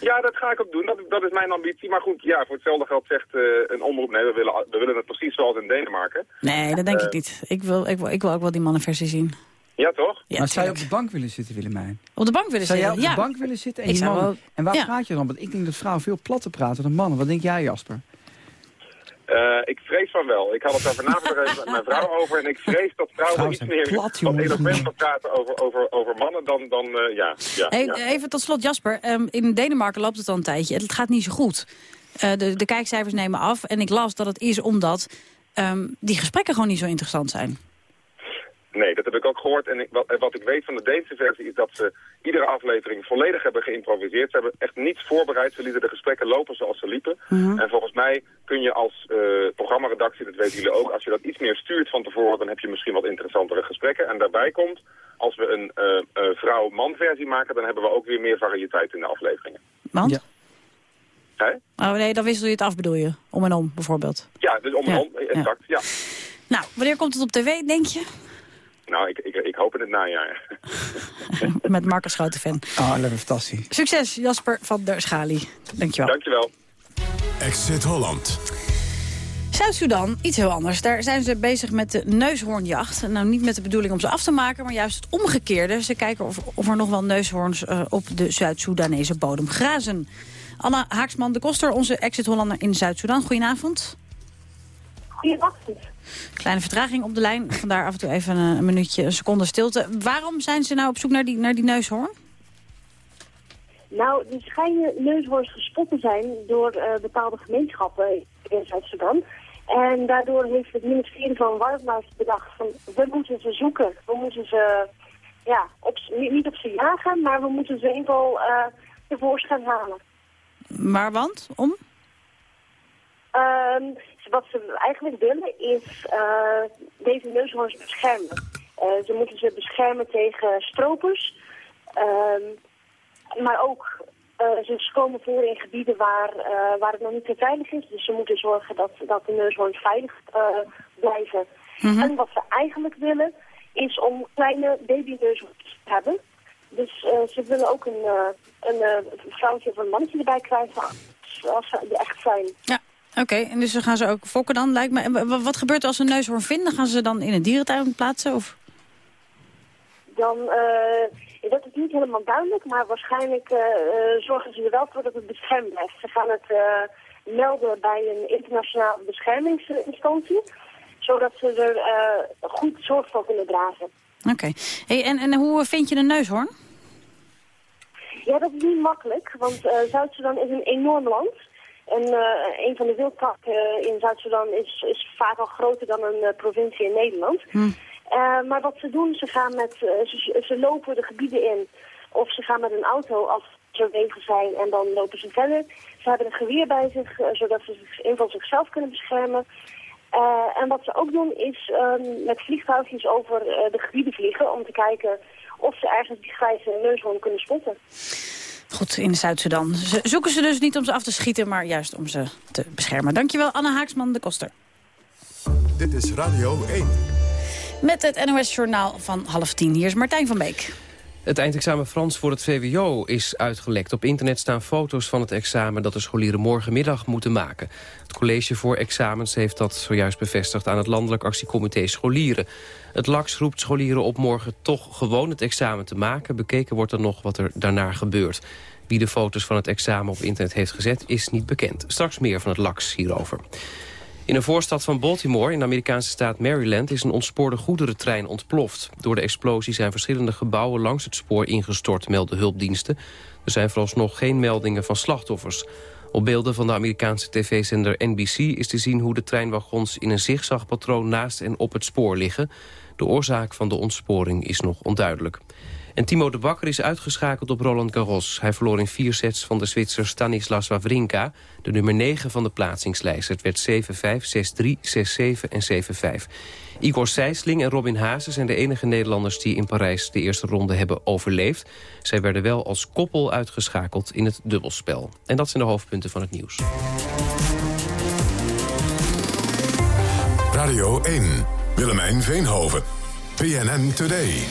Ja, dat ga ik ook doen. Dat, dat is mijn ambitie. Maar goed, ja, voor hetzelfde geld zegt eh, een omroep... Nee, we willen, we willen het precies zoals in Denemarken. Nee, dat denk Eh, ik niet. Ik wil, ik, wil, ik wil ook wel die mannenversie zien. Ja, toch? Ja, maar zou je op de bank willen zitten, Willemijn? Op de bank willen Zou jij zitten? op de ja. bank willen zitten en Ik zou wel- En waar ja. praat je dan? Want ik denk dat vrouwen veel platter praten dan mannen. Wat denk jij, Jasper? Eh, ik vrees van wel. Ik had het daar vanavond even met mijn vrouw over. En ik vrees dat vrouwen iets meer plat, wat elogenter praten over, over, over mannen dan, dan eh, ja. ja, Hey, ja. Even tot slot, Jasper. Ehm, in Denemarken loopt het al een tijdje. Het gaat niet zo goed. Eh, de, de kijkcijfers nemen af. En ik las dat het is omdat ehm, die gesprekken gewoon niet zo interessant zijn. Nee, dat heb ik ook gehoord. En ik, wat, wat ik weet van de Deense versie is dat ze iedere aflevering volledig hebben geïmproviseerd. Ze hebben echt niets voorbereid. Ze lieten de gesprekken lopen zoals ze liepen. Mhm. En volgens mij kun je als eh programmaredactie, dat weten jullie ook, als je dat iets meer stuurt van tevoren, dan heb je misschien wat interessantere gesprekken. En daarbij komt, als we een eh, eh, vrouw-man versie maken, dan hebben we ook weer meer variëteit in de afleveringen. Want? Ja. Hè? Oh nee, dan wissel je het af bedoel je. Om en om bijvoorbeeld. Ja, dus om en Ja, om, exact, ja. Nou, wanneer komt het op tv, denk je? Nou, ik, ik, ik hoop in het najaar. (laughs) Met Marcus Grote fan. Oh, dat is fantastisch. Succes, Jasper van der Schali. Dankjewel. Dankjewel. Exit Holland. Zuid-Soedan, iets heel anders. Daar zijn ze bezig met de neushoornjacht. Nou, niet met de bedoeling om ze af te maken, maar juist het omgekeerde. Ze kijken of, of er nog wel neushoorns eh, op de Zuid-Soedanese bodem grazen. Anna Haaksman de Koster, onze exit-Hollander in Zuid-Soedan. Goedenavond. Goedenavond. Kleine vertraging op de lijn, vandaar af en toe even een, een minuutje, een seconde stilte. Waarom zijn ze nou op zoek naar die, naar die neushoorn? Nou, er schijnen neushoorns gespot te zijn door eh, bepaalde gemeenschappen in Zuid-Sudan. En daardoor heeft het ministerie van Wildlife bedacht van we moeten ze zoeken. We moeten ze, ja, op, niet, op ze jagen, maar we moeten ze in ieder geval eh, tevoorschijn halen. Maar want? Om? Ehm, wat ze eigenlijk willen is eh, deze neushoorns beschermen. Eh, ze moeten ze beschermen tegen stropers. Ehm, maar ook, eh, ze komen voor in gebieden waar, waar het nog niet zo veilig is. Dus ze moeten zorgen dat, dat de neushoorns veilig blijven. En wat ze eigenlijk willen is om kleine babyneushoorns te hebben. Dus ze willen ook een, een vrouwtje of een mannetje erbij krijgen als, als ze er echt zijn. Ja, oké. En dus dan gaan ze ook fokken dan, lijkt me. Wat gebeurt er als ze een neushoorn vinden? Gaan ze dan in een dierentuin plaatsen? Of? dan, eh, Ja, dat is niet helemaal duidelijk, maar waarschijnlijk eh, eh, zorgen ze er wel voor dat het beschermd blijft. Ze gaan het eh, melden bij een internationale beschermingsinstantie, zodat ze er eh, goed zorg voor kunnen dragen. Oké. Hey, en, en hoe vind je een neushoorn? Ja, dat is niet makkelijk, want eh, Zuid-Soedan is een enorm land. En eh, een van de wildparken eh, in Zuid-Soedan is, is vaak al groter dan een eh, provincie in Nederland. Eh, maar wat ze doen, ze gaan met, ze, ze lopen de gebieden in. Of ze gaan met een auto als er wegen zijn en dan lopen ze verder. Ze hebben een geweer bij zich, zodat ze zich in van zichzelf kunnen beschermen. En wat ze ook doen is ehm, met vliegtuigjes over de gebieden vliegen om te kijken of ze ergens die grijze neushoorn kunnen spotten. Goed, in Zuid-Sudan Ze- zoeken ze dus niet om ze af te schieten, maar juist om ze te beschermen. Dankjewel, Anne Haaksman de Koster. Dit is Radio 1. Met het NOS-journaal van half tien. Hier is Martijn van Beek. Het eindexamen Frans voor het VWO is uitgelekt. Op internet staan foto's van het examen dat de scholieren morgenmiddag moeten maken. Het college voor examens heeft dat zojuist bevestigd aan het Landelijk Actiecomité Scholieren. Het LAX roept scholieren op morgen toch gewoon het examen te maken. Bekeken wordt er nog wat er daarna gebeurt. Wie de foto's van het examen op internet heeft gezet is niet bekend. Straks meer van het LAX hierover. In een voorstad van Baltimore, in de Amerikaanse staat Maryland... is een ontspoorde goederentrein ontploft. Door de explosie zijn verschillende gebouwen langs het spoor ingestort, melden hulpdiensten. Er zijn vooralsnog geen meldingen van slachtoffers. Op beelden van de Amerikaanse tv-zender NBC is te zien hoe de treinwagons in een zigzagpatroon naast en op het spoor liggen. De oorzaak van de ontsporing is nog onduidelijk. En Timo de Bakker is uitgeschakeld op Roland Garros. Hij verloor in vier sets van de Zwitser Stanislas Wawrinka... de nummer 9 van de plaatsingslijst. Het werd 7-5, 6-3, 6-7 en 7-5. Igor Sijsling en Robin Haase zijn de enige Nederlanders... die in Parijs de eerste ronde hebben overleefd. Zij werden wel als koppel uitgeschakeld in het dubbelspel. En dat zijn de hoofdpunten van het nieuws. Radio 1. Willemijn Veenhoven. PNN Today.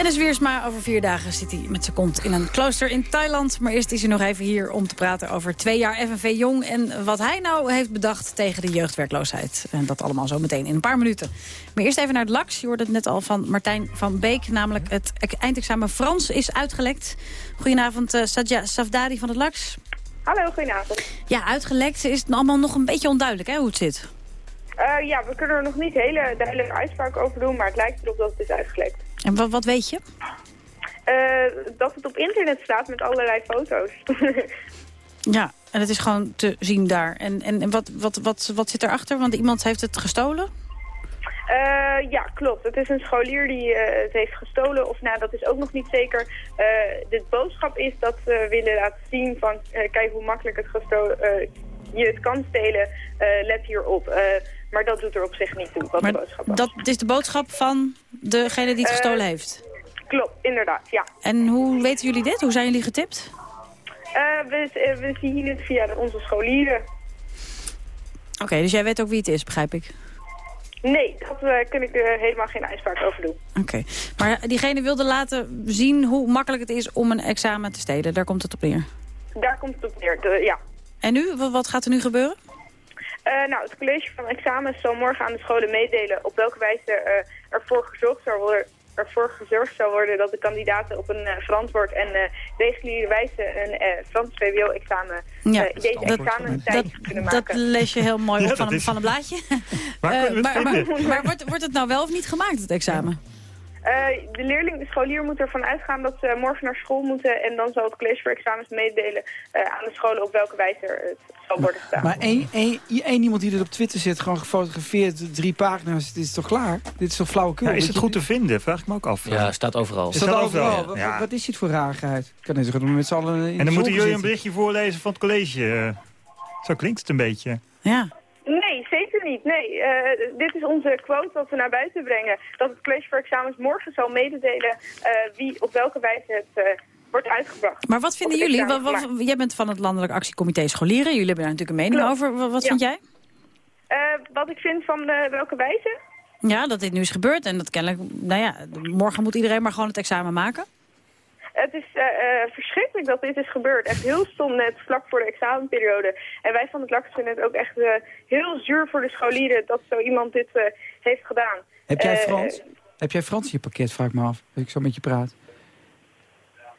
Dennis Wiersma, over vier dagen zit hij met zijn kont in een klooster in Thailand. Maar eerst is hij nog even hier om te praten over twee jaar FNV Jong... en wat hij nou heeft bedacht tegen de jeugdwerkloosheid. En dat allemaal zo meteen in een paar minuten. Maar eerst even naar het LAX. Je hoorde het net al van Martijn van Beek. Namelijk het eindexamen Frans is uitgelekt. Goedenavond, uh, Sadja Safdari van het LAX. Hallo, goedenavond. Ja, uitgelekt is het allemaal nog een beetje onduidelijk hè, hoe het zit. Uh, ja, we kunnen er nog niet hele duidelijke uitspraak over doen, maar het lijkt erop dat het is uitgelekt. En wat, wat weet je? Uh, dat het op internet staat met allerlei foto's. (laughs) ja, en het is gewoon te zien daar. En, en, en wat, wat, wat, wat zit erachter? Want iemand heeft het gestolen? Uh, ja, klopt. Het is een scholier die het heeft gestolen. Of nou, dat is ook nog niet zeker. de boodschap is dat we willen laten zien van... kijk hoe makkelijk het gestolen je het kan stelen, uh, let hierop. Uh, maar dat doet er op zich niet toe, wat maar de boodschap was. dat is de boodschap van degene die het gestolen uh, heeft? Klopt, inderdaad, ja. En hoe weten jullie dit? Hoe zijn jullie getipt? we, we zien het via onze scholieren. Oké, okay, dus jij weet ook wie het is, begrijp ik? Nee, daar kun ik er helemaal geen uitspraak over doen. Oké, okay. maar diegene wilde laten zien hoe makkelijk het is om een examen te stelen. Daar komt het op neer? Daar komt het op neer, de, ja. En nu? Wat gaat er nu gebeuren? Uh, nou, het college van examens zal morgen aan de scholen meedelen op welke wijze uh, ervoor, gezorgd zal worden, ervoor gezorgd zal worden dat de kandidaten op een uh, verantwoord en reguliere wijze een Frans VWO-examen ja, deze examentijd kunnen maken. Dat lees je heel mooi op ja, van, een, van een blaadje. maar, maar, maar, maar wordt, wordt het nou wel of niet gemaakt, het examen? Uh, de leerling, de scholier moet ervan uitgaan dat ze morgen naar school moeten... en dan zal het college voor examens meedelen uh, aan de scholen op welke wijze het zal worden gedaan. Maar één, één, één iemand die er op Twitter zit, gewoon gefotografeerd, drie pagina's, dit is toch klaar? Dit is toch flauwekul? Ja, is het goed te vinden? Vraag ik me ook af. Ja, staat overal. Staat, staat overal. overal. Ja. Wat, wat is dit voor rarigheid? Kan goed met z'n allen En dan moeten jullie een berichtje voorlezen van het college. Zo klinkt het een beetje. Ja. Nee, zeker niet. Nee, uh, dit is onze quote wat we naar buiten brengen. Dat het college voor examens morgen zal mededelen uh, wie op welke wijze het uh, wordt uitgebracht. Maar wat vinden jullie? Wat, wat, jij bent van het Landelijk Actiecomité Scholieren. Jullie hebben daar natuurlijk een mening Klopt. over. Wat, wat ja. vind jij? wat ik vind van welke wijze? Ja, dat dit nu is gebeurd en dat kennelijk... Nou ja, morgen moet iedereen maar gewoon het examen maken. Het is uh, uh, verschrikkelijk dat dit is gebeurd. Echt heel stom net vlak voor de examenperiode. En wij van het LAX vinden het ook echt uh, heel zuur voor de scholieren dat zo iemand dit heeft gedaan. Heb jij Frans? Heb jij Frans in je pakket, vraag ik me af. Dat ik zo met je praat.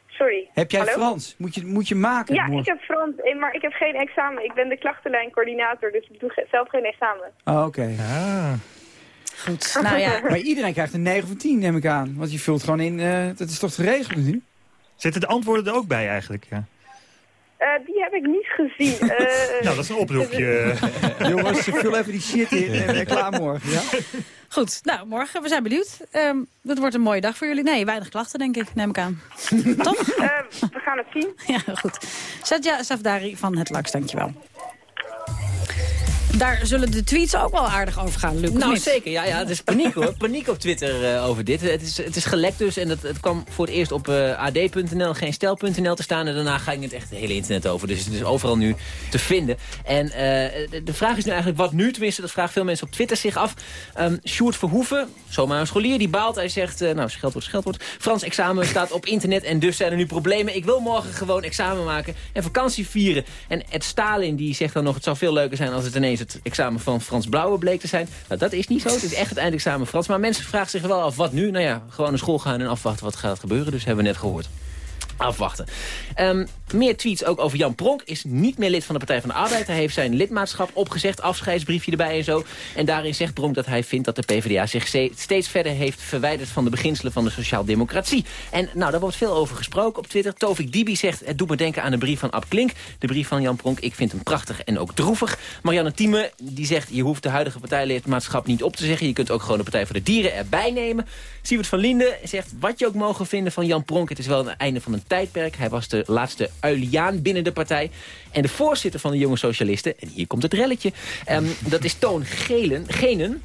sorry. Heb jij Hallo? Frans? Moet je, moet je maken Ja, ik heb Frans, eh, maar ik heb geen examen. Ik ben de klachtenlijncoördinator, dus ik doe ge- zelf geen examen. Oh, oké. Goed, (laughs) nou ja. Maar iedereen krijgt een 9 of een 10, neem ik aan. Want je vult gewoon in, eh, dat is toch te regelen nu? Zitten de antwoorden er ook bij eigenlijk? Ja. Eh, die heb ik niet gezien. (laughs) Eh, Nou, dat is een oproepje. (laughs) Jongens, vul even die shit in en eh, klaar morgen, ja? Goed, nou, morgen, we zijn benieuwd. Ehm dat wordt een mooie dag voor jullie. Nee, weinig klachten, denk ik, neem ik aan. (laughs) Toch? Eh, we gaan het zien. Ja, goed. Satya Safdari van Het Laks, dankjewel. Daar zullen de tweets ook wel aardig over gaan, Luc. Nou, zeker. Ja, ja, het is paniek hoor. Paniek op Twitter eh, over dit. Het is, het is gelekt dus en het, het kwam voor het eerst op eh, ad.nl, geen stel.nl te staan. En daarna ging het echt het hele internet over. Dus het is overal nu te vinden. En eh, de, vraag is nu eigenlijk wat nu? Tenminste, dat vragen veel mensen op Twitter zich af. Um, Sjoerd Verhoeven, zomaar een scholier, die baalt. Hij zegt, nou, scheldwoord, scheldwoord. Frans examen staat op internet en dus zijn er nu problemen. Ik wil morgen gewoon examen maken en vakantie vieren. En Ed Stalin, die zegt dan nog, het zou veel leuker zijn als het ineens het examen van Frans Blauwe bleek te zijn. Nou, dat is niet zo. Het is echt het eindexamen Frans. Maar mensen vragen zich wel af, wat nu? Nou ja, gewoon naar school gaan en afwachten wat gaat gebeuren. Dus hebben we net gehoord. Afwachten. Ehm, meer tweets ook over Jan Pronk. Is niet meer lid van de Partij van de Arbeid. Hij heeft zijn lidmaatschap opgezegd. Afscheidsbriefje erbij en zo. En daarin zegt Pronk dat hij vindt dat de PvdA zich ste- steeds verder heeft verwijderd van de beginselen van de sociaaldemocratie. En nou, daar wordt veel over gesproken op Twitter. Tovik Dibi zegt, het doet me denken aan de brief van Ab Klink. De brief van Jan Pronk. Ik vind hem prachtig en ook droevig. Marianne Thieme, die zegt, je hoeft de huidige partijlidmaatschap niet op te zeggen. Je kunt ook gewoon de Partij voor de Dieren erbij nemen. Sievert van Linden zegt, wat je ook mogen vinden van Jan Pronk. Het is wel het einde van een Hij was de laatste uiliaan binnen de partij. En de voorzitter van de jonge socialisten, en hier komt het relletje... ehm, dat is Toon Gelen, Genen.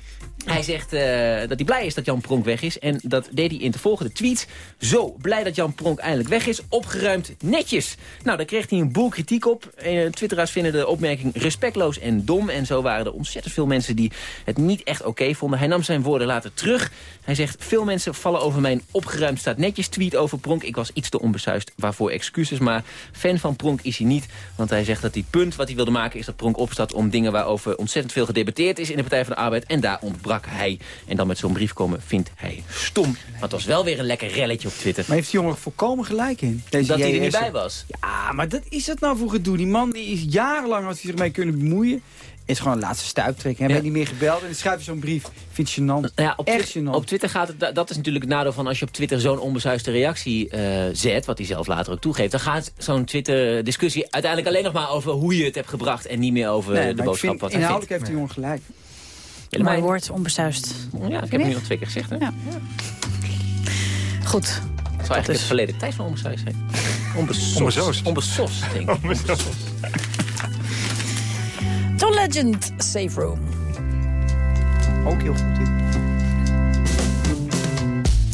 Hij zegt eh, dat hij blij is dat Jan Pronk weg is. En dat deed hij in de volgende tweet. Zo, blij dat Jan Pronk eindelijk weg is. Opgeruimd netjes. Nou, daar kreeg hij een boel kritiek op. Eh, Twitteraars vinden de opmerking respectloos en dom. En zo waren er ontzettend veel mensen die het niet echt oké vonden. Hij nam zijn woorden later terug. Hij zegt, veel mensen vallen over mijn opgeruimd staat netjes tweet over Pronk. Ik was iets te onbesuist, waarvoor excuses. Maar fan van Pronk is hij niet. Want hij zegt dat die punt wat hij wilde maken is dat Pronk opstaat om dingen waarover ontzettend veel gedebatteerd is in de Partij van de Arbeid. En daar ontbrak hij. En dan met zo'n brief komen vindt hij stom. Maar het was wel weer een lekker relletje op Twitter. Maar heeft die jongen volkomen gelijk in? Deze Dat hij er niet bij was. Ja, maar dat is het nou voor gedoe. Die man die is jarenlang, als hij zich mee kunnen bemoeien... is gewoon een laatste stuiptrekken. Hij Ja. niet meer gebeld en dan schrijft hij zo'n brief. Vind je gênant. Ja, op, Echt Twi- gênant. op Twitter gaat het, da- dat is natuurlijk het nadeel van als je op Twitter zo'n onbezuiste reactie eh, zet, wat hij zelf later ook toegeeft, dan gaat zo'n Twitter-discussie uiteindelijk alleen nog maar over hoe je het hebt gebracht en niet meer over Nee, de boodschap vind, wat hij inhoudelijk vindt. heeft die jongen gelijk. Mooi woord, onbesuist. Ja, ik heb het nu nog twee keer gezegd. Hè? Ja. Goed. Het zou eigenlijk het verleden tijd van onbesuist zijn. Onbesos. Onbezoos. Onbesos, denk ik. Onbesos. John Legend, Safe Room. Ook heel goed.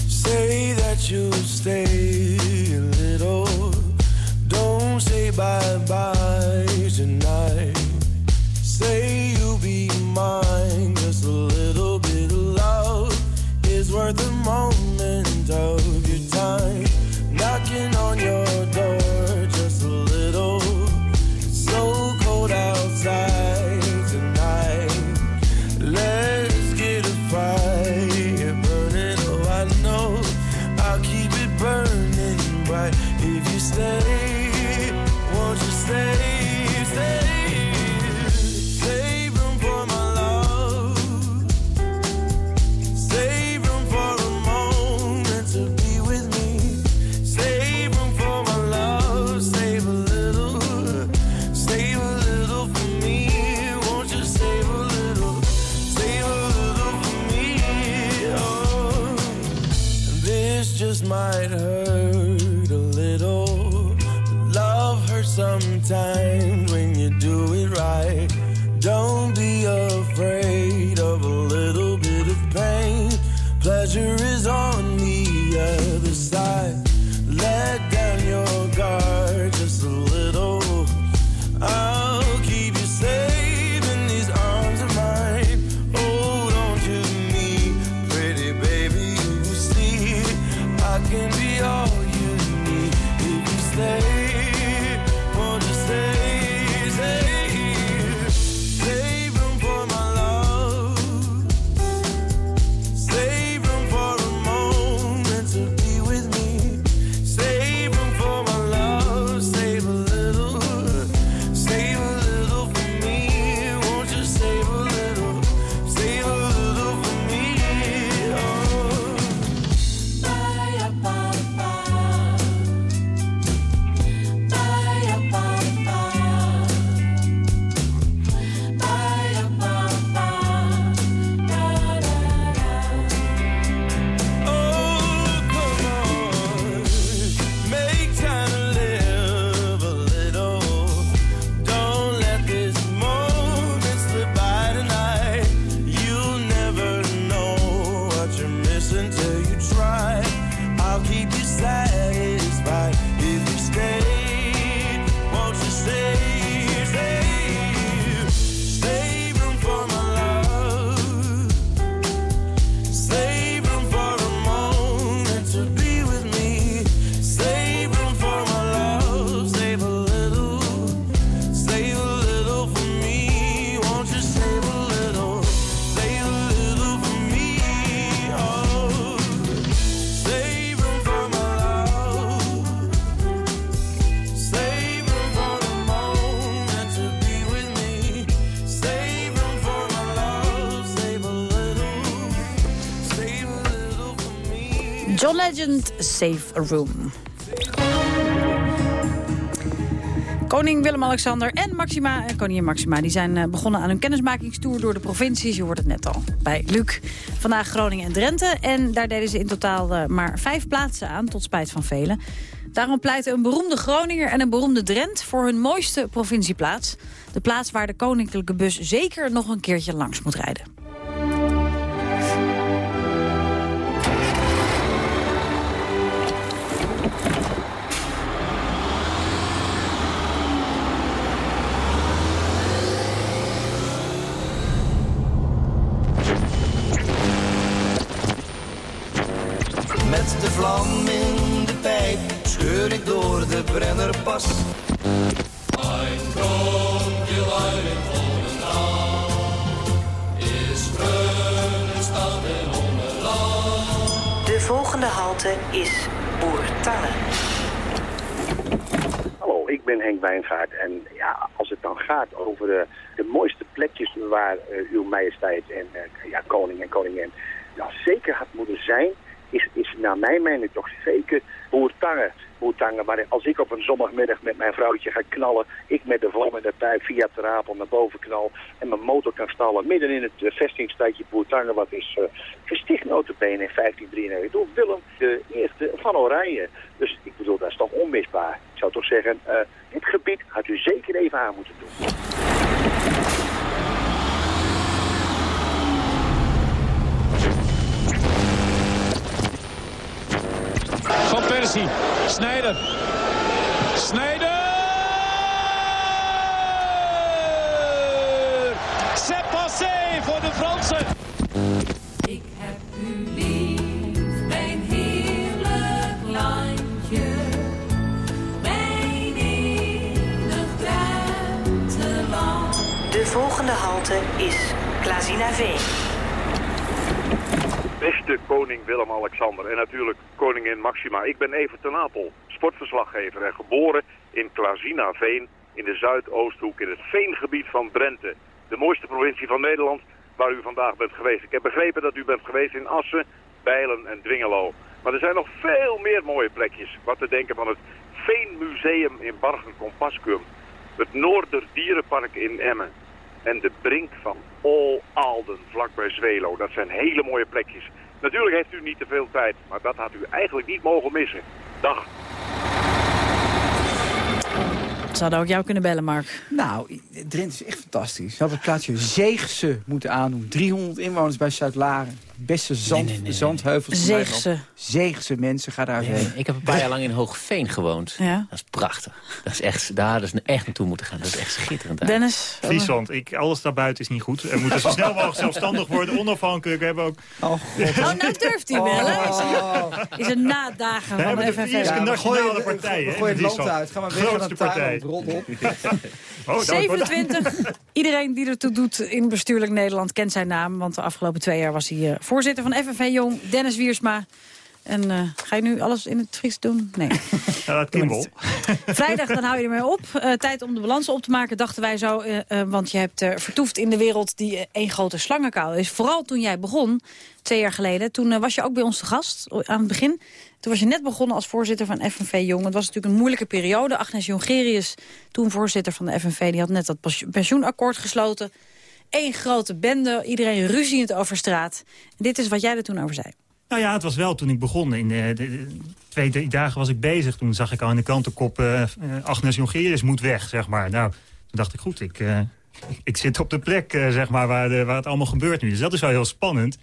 Say that you'll stay a little. Don't say bye bye tonight. Say you'll be mine. Is worth A Room. Koning Willem-Alexander en Maxima, en koningin Maxima... die zijn eh, begonnen aan hun kennismakingstour door de provincies. Je hoort het net al bij Luc. Vandaag Groningen en Drenthe. En daar deden ze in totaal eh, maar vijf plaatsen aan, tot spijt van velen. Daarom pleiten een beroemde Groninger en een beroemde Drent... voor hun mooiste provincieplaats. De plaats waar de koninklijke bus zeker nog een keertje langs moet rijden. Wijngaard en ja, als het dan gaat over de, de mooiste plekjes waar eh, uw majesteit en eh, ja, koning en koningin ja, zeker had moeten zijn, is, is naar mijn mening toch zeker Boertangen. Waar als ik op een zondagmiddag met mijn vrouwtje ga knallen, ik met de vlam in de pijp via het rapel naar boven knal en mijn motor kan stallen midden in het uh, vestingstijdje Boertangen, wat is uh, gesticht notabene in 1593 door Willem de Eerste van Oranje. Dus ik bedoel, dat is toch onmisbaar. Ik zou toch zeggen, uh, dit gebied had u zeker even aan moeten doen. Van Persie. Snijder. Snijder! C'est passé voor de Fransen. Ik heb u lief, mijn heerlijk landje. Mijn enig Drenteland. De volgende halte is Klazinaveen. Beste koning Willem-Alexander en natuurlijk koningin Maxima. Ik ben even ten Apel, sportverslaggever en geboren in Klazinaveen in de Zuidoosthoek in het veengebied van Drenthe. De mooiste provincie van Nederland waar u vandaag bent geweest. Ik heb begrepen dat u bent geweest in Assen, Bijlen en Dwingelo. Maar er zijn nog veel meer mooie plekjes. Wat te denken van het Veenmuseum in Bargen-Compascum. Het Noorderdierenpark in Emmen en de brink van All-Alden, vlakbij Zwelo. Dat zijn hele mooie plekjes. Natuurlijk heeft u niet te veel tijd, maar dat had u eigenlijk niet mogen missen. Dag. Ze hadden ook jou kunnen bellen, Mark. Nou, Drenthe is echt fantastisch. Je had het plaatsje Zeegse moeten aandoen. 300 inwoners bij Zuid-Laren. Beste zand, nee, nee, nee. zandheuvels. Zeegse. Zeegse mensen, ga daar heen. ik heb een paar jaar lang in Hoogveen gewoond. Ja. Dat is prachtig. Dat is echt, daar is echt naartoe moeten gaan. Dat is echt schitterend. daar. Dennis? Friesland, ik, alles daarbuiten is niet goed. We moeten zo (laughs) snel mogelijk zelfstandig worden, onafhankelijk. We hebben ook... Oh, Oh, nou durft hij wel, hè? Is een, is een nadagen We van de hebben de FNV. We nationale gooien het- partij. we gooien het land uit. Ga maar weg naar Grootste Thailand. Rot op. (laughs) Oh, daar wordt- 27. Iedereen die ertoe doet in bestuurlijk Nederland kent zijn naam. Want de afgelopen twee jaar was hij eh, voorzitter van FNV Jong, Dennis Wiersma. En eh, ga je nu alles in het Fries doen? Nee. (laughs) Kimball. (laughs) Vrijdag, dan hou je ermee op. Eh, tijd om de balans op te maken, dachten wij zo. eh, eh, want je hebt eh, vertoefd in de wereld die één grote slangenkuil is. Vooral toen jij begon, twee jaar geleden. Toen was je ook bij ons te gast, aan het begin. Toen was je net begonnen als voorzitter van FNV Jong. Het was natuurlijk een moeilijke periode. Agnes Jongerius, toen voorzitter van de FNV... die had net dat pensioen- pensioenakkoord gesloten. Eén grote bende, iedereen ruziend over straat. Dit is wat jij er toen over zei. Nou ja, het was wel toen ik begon. In de, de- twee, drie dagen was ik bezig. Toen zag ik al in de krantenkop... eh eh, Agnes Jongerius moet weg, zeg maar. Nou, toen dacht ik, goed, ik, eh, ik, zit op de plek eh, zeg maar, waar, de, waar het allemaal gebeurt nu. Dus dat is wel heel spannend.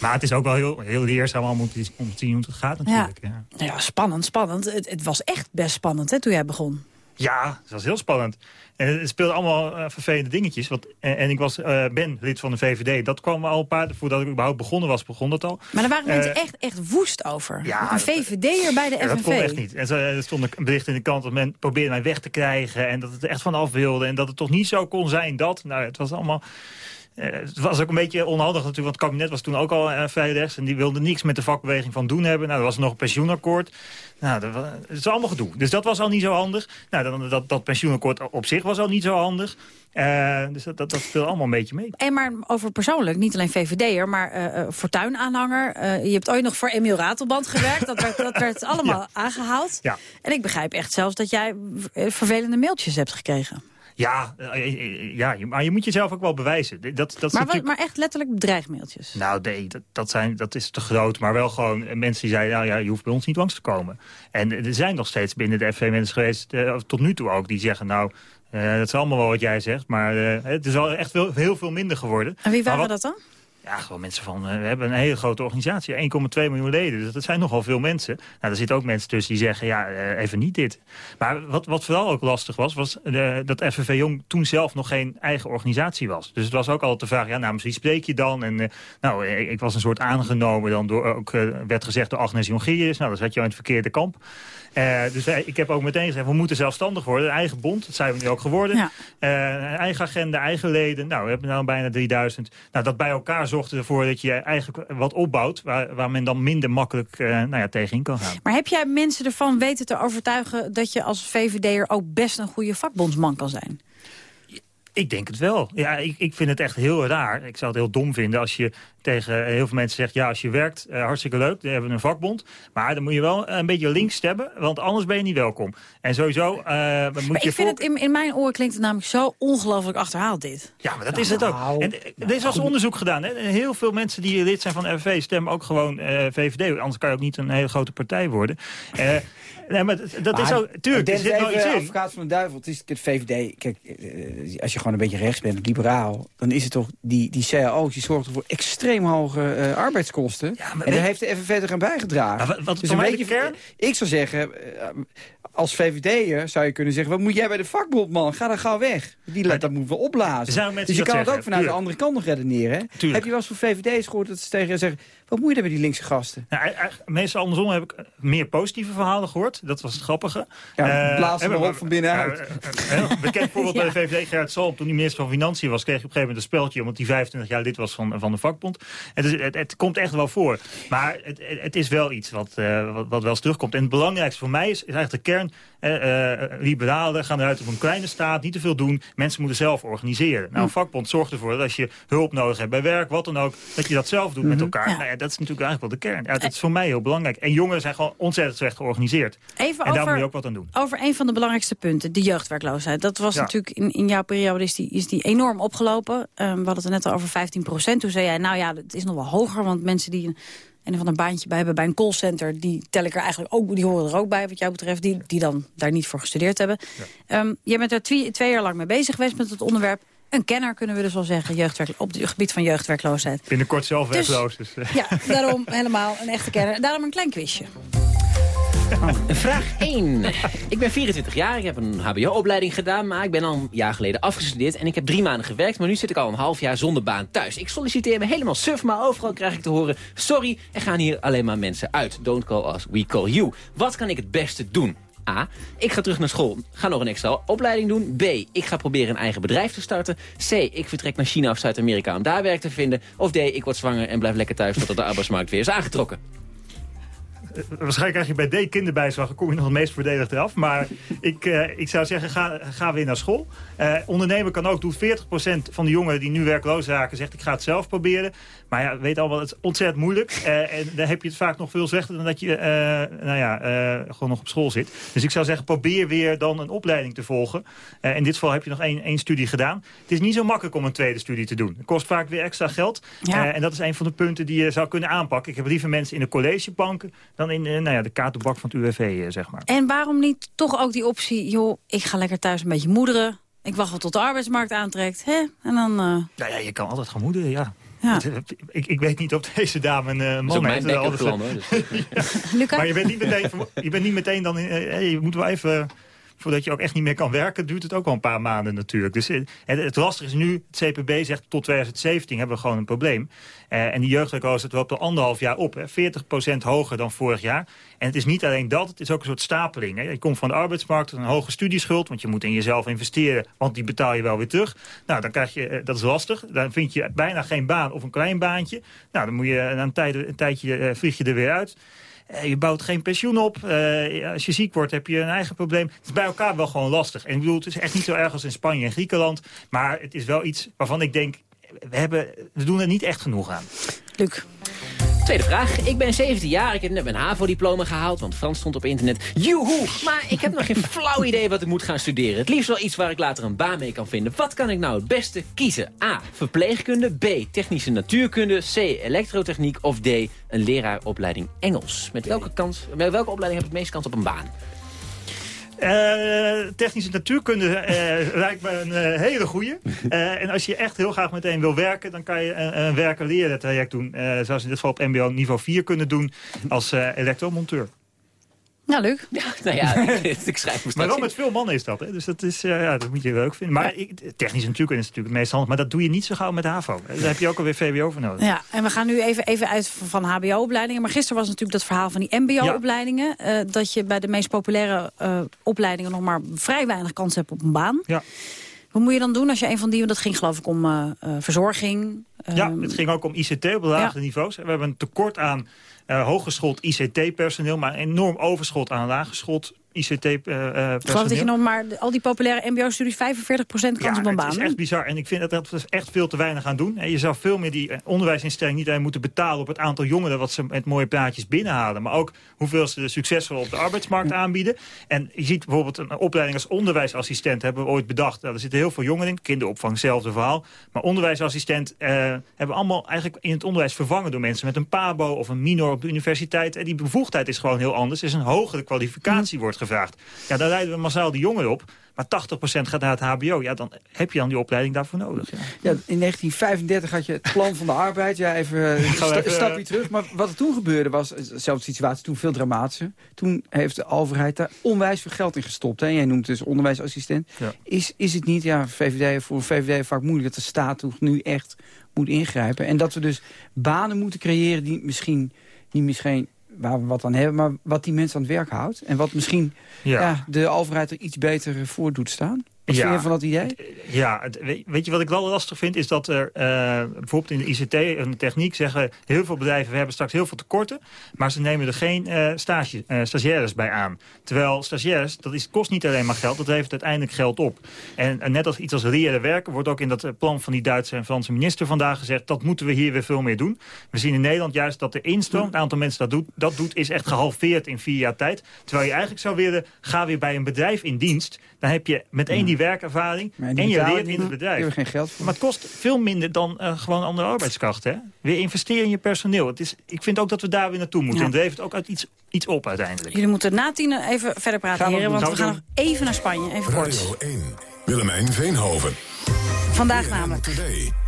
Maar het is ook wel heel, heel leerzaam om te, zien hoe het gaat natuurlijk. Ja, Nou ja, spannend, spannend. Het, het was echt best spannend hè, toen jij begon. Ja dat was heel spannend. En het speelde allemaal eh, vervelende dingetjes. Want, en, en ik was, eh, ben lid van de VVD. Dat kwam al een paar... Voordat ik überhaupt begonnen was, begon dat al. Maar daar waren Eh, mensen echt, echt woest over. ja, een VVD'er bij de Ja, dat FNV. kon echt niet. En zo- er stond een bericht in de krant dat men probeerde mij weg te krijgen... en dat het er echt vanaf wilde en dat het toch niet zo kon zijn dat... Nou, het was allemaal... eh, het was ook een beetje onhandig natuurlijk, want het kabinet was toen ook al vrij rechts... en die wilde niks met de vakbeweging van doen hebben. Nou, er was nog een pensioenakkoord. Nou, dat, wa- het is allemaal gedoe. Dus dat was al niet zo handig. Nou, dan, dat, dat pensioenakkoord op zich was al niet zo handig. Eh, dus dat, dat, dat speelde allemaal een beetje mee. En maar over persoonlijk, niet alleen VVD'er, maar eh, Fortuin-aanhanger. Je hebt ooit nog voor Emiel Ratelband gewerkt. Dat werd, dat werd (laughs) allemaal aangehaald. Ja. En ik begrijp echt zelfs dat jij vervelende mailtjes hebt gekregen. Ja, eh, eh, eh, ja maar je moet jezelf ook wel bewijzen. Dat, dat Maar, natuurlijk- maar echt letterlijk bedreigmailtjes. Nou, nee, dat, dat, zijn, dat is te groot. Maar wel gewoon mensen die zeiden, nou ja, je hoeft bij ons niet langs te komen. En er zijn nog steeds binnen de FV mensen geweest, eh, tot nu toe ook, die zeggen, nou, eh, dat is allemaal wel wat jij zegt. Maar eh, het is al echt wel, heel veel minder geworden. En wie waren wat- dat dan? Ja, gewoon mensen van, eh, we hebben een hele grote organisatie, 1,2 miljoen leden. Dus dat zijn nogal veel mensen. Nou, er zitten ook mensen tussen die zeggen, ja, eh, even niet dit. Maar wat, wat vooral ook lastig was, was eh, dat FNV Jong toen zelf nog geen eigen organisatie was. Dus het was ook altijd de vraag, ja, namens wie spreek je dan? En nou, ik, was een soort aangenomen dan door, ook werd gezegd door Agnes Jongerius. Nou, dan zat je in het verkeerde kamp. Eh, dus wij- ik heb ook meteen gezegd, we moeten zelfstandig worden. Een eigen bond, dat zijn we nu ook geworden. Ja. Eh, een eigen agenda, eigen leden. Nou, we hebben nou bijna 3000. Nou, dat bij elkaar zorgt ervoor dat je eigenlijk wat opbouwt... waar, waar men dan minder makkelijk eh, nou ja, tegenin kan gaan. Maar heb jij mensen ervan weten te overtuigen... dat je als VVD'er ook best een goede vakbondsman kan zijn? Ik denk het wel. Ja, ik, ik vind het echt heel raar. Ik zou het heel dom vinden als je tegen heel veel mensen zegt... ja, als je werkt, eh, hartstikke leuk, dan hebben we een vakbond. Maar dan moet je wel een beetje links stemmen, want anders ben je niet welkom. En sowieso eh, moet Maar je ik vind het in, in mijn oren klinkt het namelijk zo ongelooflijk achterhaald dit. Ja, maar dat is het ook. En eh, er is als onderzoek gedaan. Hè? En Heel veel mensen die lid zijn van de FV stemmen ook gewoon eh, VVD. Anders kan je ook niet een hele grote partij worden. Eh, (laughs) nee, maar dat, dat is zo... Tuurlijk, er zit wel even iets in. advocaat van de duivel. Het is het VVD. Kijk, als je gewoon een beetje rechts bent, liberaal... dan is het toch die, die cao's die zorgen voor extreem hoge eh, arbeidskosten. en weet- daar heeft de FNV er aan bijgedragen. Maar wat- wat dus voor een beetje, kern? Ik zou zeggen, eh, als VVD'er zou je kunnen zeggen... wat moet jij bij de vakbond, man? Ga dan gauw weg. Die, dat moeten we opblazen. dus je kan het ook vanuit de andere kant nog redeneren. Hè? Heb je wel eens van VVD's gehoord dat ze tegen je zeggen... wat moet je daar bij die linkse gasten? Nou, eigenlijk- meestal andersom heb ik eh, meer positieve verhalen gehoord. Dat was het grappige. Ja, Eh, hebben maar we- op van binnenuit. Ja, eh, Een bekend voorbeeld (laughs) bij de VVD, Gerard Salm, toen hij minister van Financiën was, kreeg hij op een gegeven moment een speltje, omdat hij 25 jaar lid was van, van de vakbond. Het, is, het, het komt echt wel voor. Maar het, het is wel iets wat, eh, wat, wat wel eens terugkomt. En het belangrijkste voor mij is, is eigenlijk de kern, liberalen gaan eruit op een kleine staat, niet te veel doen. Mensen moeten zelf organiseren. Nou, een vakbond zorgt ervoor dat als je hulp nodig hebt bij werk, wat dan ook, dat je dat zelf doet met elkaar. Ja. Ja, dat is natuurlijk eigenlijk wel de kern. Ja, dat is voor mij heel belangrijk. En jongeren zijn gewoon ontzettend slecht georganiseerd. Even en daar over- moet je ook wat aan doen. Over een van de belangrijkste punten, de jeugdwerkloosheid. Dat was Ja. natuurlijk in, in jouw periode is die, is die enorm opgelopen. Ehm, we hadden het er net al over 15 procent. Toen zei jij, nou ja, het is nog wel hoger. Want mensen die een, een of ander baantje bij hebben bij een callcenter... die tel ik er eigenlijk ook, die horen er ook bij wat jou betreft. Die, die dan daar niet voor gestudeerd hebben. Ehm, jij bent er twee, twee jaar lang mee bezig geweest met het onderwerp. Een kenner kunnen we dus wel zeggen jeugdwerk, op het gebied van jeugdwerkloosheid. Binnenkort zelf Dus- werkloos. Dus, eh. Ja, daarom helemaal een echte kenner. Daarom een klein quizje. Vraag 1. Ik ben 24 jaar, ik heb een hbo-opleiding gedaan... maar ik ben al een jaar geleden afgestudeerd en ik heb drie maanden gewerkt... maar nu zit ik al een half jaar zonder baan thuis. Ik solliciteer me helemaal suf, maar overal krijg ik te horen... sorry, er gaan hier alleen maar mensen uit. Don't call us, we call you. Wat kan ik het beste doen? A. Ik ga terug naar school. Ga nog een extra opleiding doen. B. Ik ga proberen een eigen bedrijf te starten. C. Ik vertrek naar China of Zuid-Amerika om daar werk te vinden. Of D. Ik word zwanger en blijf lekker thuis totdat de arbeidsmarkt weer is aangetrokken. Waarschijnlijk krijg je bij D kinderbijslag, kom je nog het meest verdedigd eraf. Maar ik, eh, ik zou zeggen, ga, ga weer naar school. Eh, ondernemen kan ook, doet 40% van de jongeren die nu werkloos raken, zegt ik ga het zelf proberen. Maar ja, weet al wel, het is ontzettend moeilijk. Eh, en dan heb je het vaak nog veel slechter dan dat je nou ja, gewoon nog op school zit. Dus ik zou zeggen, probeer weer dan een opleiding te volgen. In dit geval heb je nog één, één studie gedaan. Het is niet zo makkelijk om een tweede studie te doen. Het kost vaak weer extra geld. Ja. En dat is een van de punten die je zou kunnen aanpakken. Ik heb liever mensen in de collegebanken dan in eh, nou ja, de kaartenbak van het UWV, eh, zeg maar. En waarom niet toch ook die optie... joh, ik ga lekker thuis een beetje moederen. Ik wacht wel tot de arbeidsmarkt aantrekt. Hè? En dan... eh, Nou ja, je kan altijd gaan moederen, ja. Ja. (laughs) Ik, ik weet niet of deze dame een eh, is man heeft. plan, hoor. Dus? (laughs) Maar je bent niet meteen, je bent niet meteen dan... in- eh, je moet wel even voordat je ook echt niet meer kan werken, duurt het ook wel een paar maanden natuurlijk. Dus eh, het, lastige is nu, het CPB zegt tot 2017 hebben we gewoon een probleem. Eh, en die jeugdwerkloosheid loopt al anderhalf jaar op. Hè, 40% hoger dan vorig jaar. En het is niet alleen dat, het is ook een soort stapeling. Hè. Je komt van de arbeidsmarkt, een hoge studieschuld, want je moet in jezelf investeren, want die betaal je wel weer terug. Nou, dan krijg je, eh, dat is lastig. Dan vind je bijna geen baan of een klein baantje. Nou, dan moet je na een, tijd, een tijdje eh, vlieg je er weer uit. Eh, je bouwt geen pensioen op. Eh, als je ziek wordt, heb je een eigen probleem. Het is bij elkaar wel gewoon lastig. En ik bedoel, het is echt niet zo erg als in Spanje en Griekenland. Maar het is wel iets waarvan ik denk, we, hebben, we doen er niet echt genoeg aan. Luc. Tweede vraag. Ik ben 17 jaar. Ik heb net mijn HAVO-diploma gehaald, want Frans stond op internet. Joehoe! Maar ik heb nog geen flauw idee wat ik moet gaan studeren. Het liefst wel iets waar ik later een baan mee kan vinden. Wat kan ik nou het beste kiezen? A. Verpleegkunde. B. Technische natuurkunde. C. Elektrotechniek. Of D. Een leraaropleiding Engels. Met welke, kans, met welke opleiding heb ik het meest kans op een baan? Eh, technische natuurkunde eh, (laughs) lijkt me een eh, hele goeie. Eh, en als je echt heel graag meteen wil werken... dan kan je een, een werken-leren traject doen. zoals in dit geval op mbo niveau 4 kunnen doen... als elektromonteur. Nou, Luc. Ja, nou ja, (laughs) ik schrijf me Maar wel met veel mannen is dat. Hè? Dus dat, is, eh, ja, dat moet je leuk vinden. Maar ik, technische natuurkunde is natuurlijk het meest handig. Maar dat doe je niet zo gauw met HAVO. Daar heb je ook alweer VWO voor nodig. Ja, en we gaan nu even, even uit van hbo-opleidingen. Maar gisteren was natuurlijk dat verhaal van die mbo-opleidingen. eh, dat je bij de meest populaire eh, opleidingen nog maar vrij weinig kans hebt op een baan. Ja. Wat moet je dan doen als je een van die... want dat ging geloof ik om eh, eh, verzorging. Ja, ehm, het ging ook om ICT op de lagere niveaus. We hebben een tekort aan eh hooggeschoold ICT-personeel... maar een enorm overschot aan laaggeschoold ICT-personeel. Geloof dat je nog maar al die populaire mbo-studies 45% kans op een baan. Het is echt bizar. En ik vind dat dat we echt veel te weinig aan doen. En je zou veel meer die eh, onderwijsinstelling niet alleen moeten betalen... op het aantal jongeren wat ze met mooie praatjes binnenhalen. Maar ook hoeveel ze succesvol op de arbeidsmarkt aanbieden. En je ziet bijvoorbeeld een opleiding als onderwijsassistent... hebben we ooit bedacht. Nou, er zitten heel veel jongeren in. Kinderopvang, hetzelfde verhaal. Maar onderwijsassistent eh, hebben we allemaal eigenlijk in het onderwijs vervangen... door mensen met een pabo of een minor op de universiteit. En die bevoegdheid is gewoon heel anders. Er is een hogere kwalificatie wordt gevraagd. Ja, daar leiden we massaal de jongeren op. Maar 80% gaat naar het hbo. Ja, dan heb je dan die opleiding daarvoor nodig. Ja. Ja, in 1935 had je het plan van de arbeid. Ja, even (laughs) een sta- stapje eh, terug. Maar wat er toen gebeurde was, eh, dezelfde situatie, toen veel dramatischer. Toen heeft de overheid daar onwijs veel geld in gestopt. Hè. Jij noemt dus onderwijsassistent. Ja. Is, is het niet, ja, VVD, voor VVD vaak moeilijk dat de staat toch nu echt moet ingrijpen. En dat we dus banen moeten creëren die misschien, niet misschien waar we wat aan hebben, maar wat die mensen aan het werk houdt. En wat misschien Ja. ja. de overheid er iets beter voor doet staan. Wat Ja. vind je van dat idee? Ja, weet- je wat ik wel lastig vind? Is dat er eh, bijvoorbeeld in de ICT en de techniek zeggen heel veel bedrijven... we hebben straks heel veel tekorten, maar ze nemen er geen eh, stage, eh, stagiaires bij aan. Terwijl stagiaires, dat is, kost niet alleen maar geld, dat levert uiteindelijk geld op. En, en net als iets als leren werken wordt ook in dat plan van die Duitse en Franse minister vandaag gezegd... dat moeten we hier weer veel meer doen. We zien in Nederland juist dat de instroom, het aantal mensen dat doet, dat doet is echt gehalveerd in vier jaar tijd. Terwijl je eigenlijk zou willen, ga weer bij een bedrijf in dienst. Dan heb je meteen die werkervaring die en je leert niet, in het bedrijf. hebben geen geld voor. Maar het kost veel minder dan eh, gewoon andere arbeidskrachten. Hè? Weer investeren in je personeel. Het is, ik vind ook dat we daar weer naartoe moeten. Ja. En het levert ook uit iets, iets op uiteindelijk. Jullie moeten na tienen even verder praten, heren. Want we Gaan nog even naar Spanje. Even kort. Radio 1. Willemijn Veenhoven. Vandaag namelijk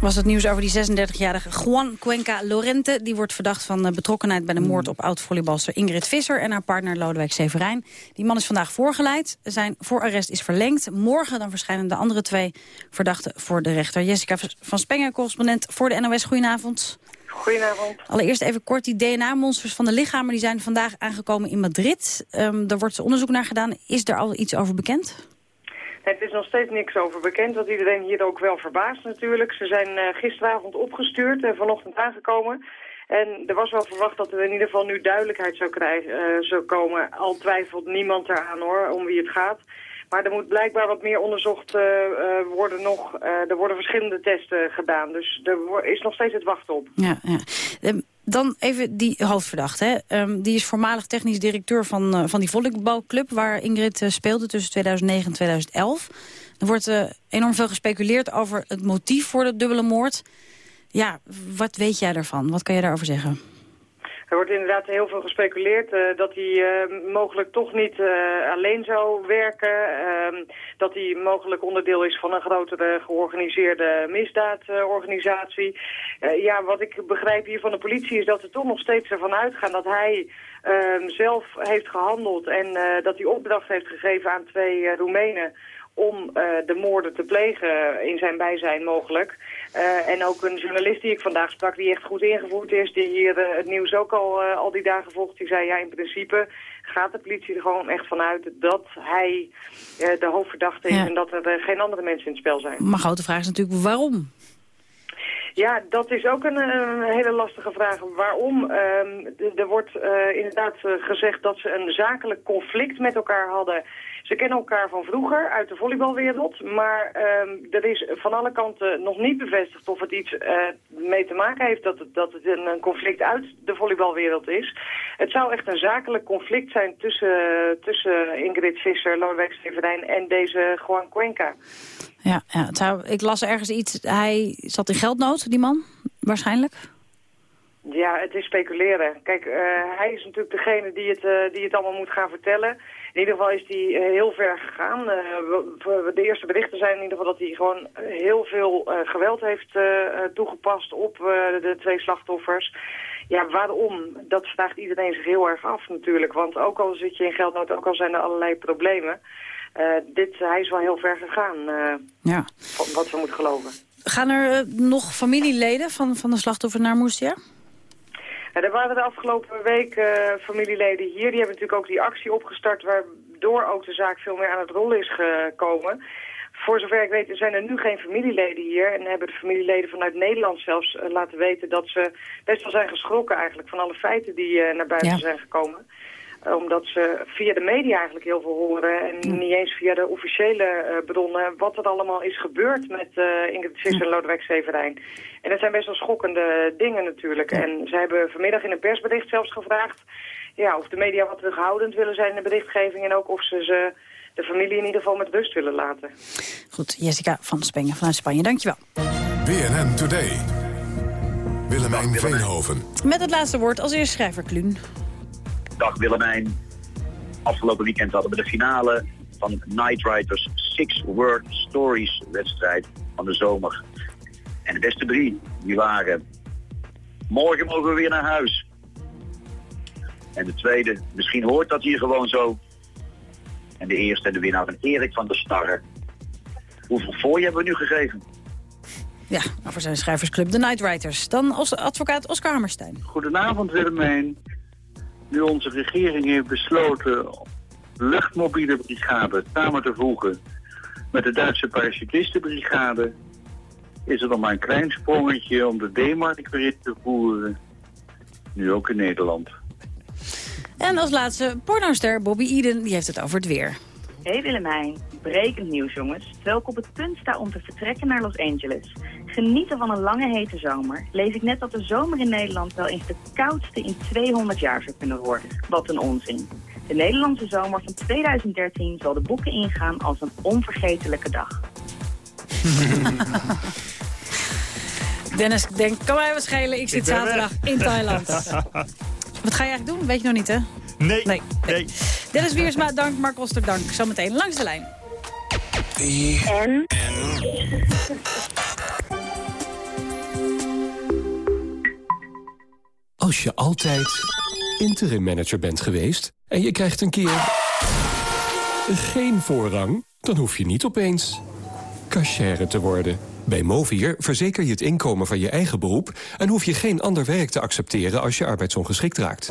was het nieuws over die 36-jarige Juan Cuenca Lorente. Die wordt verdacht van eh, betrokkenheid bij de moord op oud-volleybalster Ingrid Visser... en haar partner Lodewijk Severijn. Die man is vandaag voorgeleid. Zijn voorarrest is verlengd. Morgen dan verschijnen de andere twee verdachten voor de rechter. Jessica van Spengen, correspondent voor de NOS. Goedenavond. Goedenavond. Allereerst even kort, die DNA-monsters van de lichamen... die zijn vandaag aangekomen in Madrid. Ehm daar wordt onderzoek naar gedaan. Is er al iets over bekend? Het is nog steeds niks over bekend, wat iedereen hier ook wel verbaast natuurlijk. Ze zijn eh, gisteravond opgestuurd en vanochtend aangekomen. En er was wel verwacht dat er in ieder geval nu duidelijkheid zou, krijgen, eh, komen. Al twijfelt niemand eraan hoor, om wie het gaat. Maar er moet blijkbaar wat meer onderzocht eh, worden nog. Er worden verschillende testen gedaan, dus er is nog steeds het wachten op. Ja, ja. Dan even die hoofdverdachte. Ehm, die is voormalig technisch directeur van, eh, van die volleybalclub... waar Ingrid eh, speelde tussen 2009 en 2011. Er wordt eh, enorm veel gespeculeerd over het motief voor de dubbele moord. Ja, wat weet jij daarvan? Wat kan je daarover zeggen? Er wordt inderdaad heel veel gespeculeerd eh, dat hij eh, mogelijk toch niet eh, alleen zou werken. ehm, dat hij mogelijk onderdeel is van een grotere georganiseerde misdaadorganisatie. Ja, wat ik begrijp hier van de politie is dat ze toch nog steeds ervan uitgaan dat hij ehm, zelf heeft gehandeld en dat hij opdracht heeft gegeven aan twee Roemenen om eh, de moorden te plegen in zijn bijzijn mogelijk. Eh, en ook een journalist die ik vandaag sprak, die echt goed ingevoerd is, die hier eh, het nieuws ook al, al die dagen volgt, die zei ja, in principe gaat de politie er gewoon echt vanuit dat hij de hoofdverdachte is Ja. en dat er geen andere mensen in het spel zijn. Maar grote vraag is natuurlijk waarom? Ja, dat is ook een, hele lastige vraag. Waarom? Ehm, er wordt inderdaad gezegd dat ze een zakelijk conflict met elkaar hadden. Ze kennen elkaar van vroeger uit de volleybalwereld. Maar ehm, er is van alle kanten nog niet bevestigd of het iets eh, mee te maken heeft dat het, dat het een, conflict uit de volleybalwereld is. Het zou echt een zakelijk conflict zijn tussen, tussen Ingrid Visser, Lodewijk Severijn en deze Juan Cuenca. Ja, ja ik las ergens iets, hij zat in geldnood, die man, waarschijnlijk. Ja, het is speculeren. Kijk, eh, hij is natuurlijk degene die het, eh, die het allemaal moet gaan vertellen. In ieder geval is hij eh, heel ver gegaan. De eerste berichten zijn in ieder geval dat hij gewoon heel veel eh, geweld heeft toegepast op eh, de twee slachtoffers. Ja, waarom? Dat vraagt iedereen zich heel erg af natuurlijk. Want ook al zit je in geldnood, ook al zijn er allerlei problemen. eh, dit, hij is wel heel ver gegaan, eh, Ja. van wat we moeten geloven. Gaan er nog familieleden van, van de slachtoffer naar Moestia? Ja, er waren de afgelopen week eh, familieleden hier. Die hebben natuurlijk ook die actie opgestart... waardoor ook de zaak veel meer aan het rollen is gekomen. Voor zover ik weet zijn er nu geen familieleden hier. En hebben de familieleden vanuit Nederland zelfs eh, laten weten... dat ze best wel zijn geschrokken eigenlijk van alle feiten die eh, naar buiten Ja. zijn gekomen. Eh, omdat ze via de media eigenlijk heel veel horen... en niet eens via de officiële eh, bronnen... wat er allemaal is gebeurd met eh Ingrid Visser en Lodewijk Severijn. En dat zijn best wel schokkende dingen natuurlijk. En ze hebben vanmiddag in een persbericht zelfs gevraagd... Ja, of de media wat terughoudend willen zijn in de berichtgeving... en ook of ze, ze de familie in ieder geval met rust willen laten. Goed, Jessica van Spengen vanuit Spanje, dankjewel. BNN Today. Willemijn Veenhoven. Met het laatste woord als eerste schrijver Kluun. Dag Willemijn. Afgelopen weekend hadden we de finale van Night Riders Six Word Stories wedstrijd van de zomer. En de beste drie, die waren... Morgen mogen we weer naar huis. En de tweede, misschien hoort dat hier gewoon zo. En de eerste en de winnaar van Erik van der Starre. Hoeveel fooi hebben we nu gegeven? Ja, over zijn schrijversclub The Nightwriters. Dan als advocaat Oscar Hammerstein. Goedenavond Willemijn. Nu onze regering heeft besloten luchtmobiele brigade samen te voegen met de Duitse parachutistenbrigade, is er nog maar een klein sprongetje om de D-mark weer in te voeren. Nu ook in Nederland. En als laatste pornoster Bobby Eden, die heeft het over het weer. Hey Willemijn, brekend nieuws jongens. Terwijl ik op het punt sta om te vertrekken naar Los Angeles. Genieten van een lange hete zomer. Lees ik net dat de zomer in Nederland wel eens de koudste in 200 jaar zou kunnen worden. Wat een onzin. De Nederlandse zomer van 2013 zal de boeken ingaan als een onvergetelijke dag. (laughs) Dennis denkt, kan mij wat schelen, ik zit zaterdag weg. in Thailand. (laughs) wat ga je eigenlijk doen? Weet je nog niet, hè? Nee. Nee. nee. Dennis Wiersma, dank. Mark Oster, dank. Zometeen langs de lijn. En? Als je altijd interim manager bent geweest en je krijgt een keer geen voorrang, dan hoef je niet opeens cashier te worden. Bij Movier verzeker je het inkomen van je eigen beroep... en hoef je geen ander werk te accepteren als je arbeidsongeschikt raakt.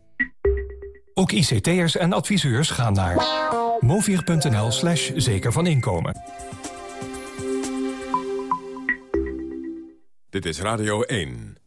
Ook ICT'ers en adviseurs gaan naar movier.nl slash zeker van inkomen. Dit is Radio 1.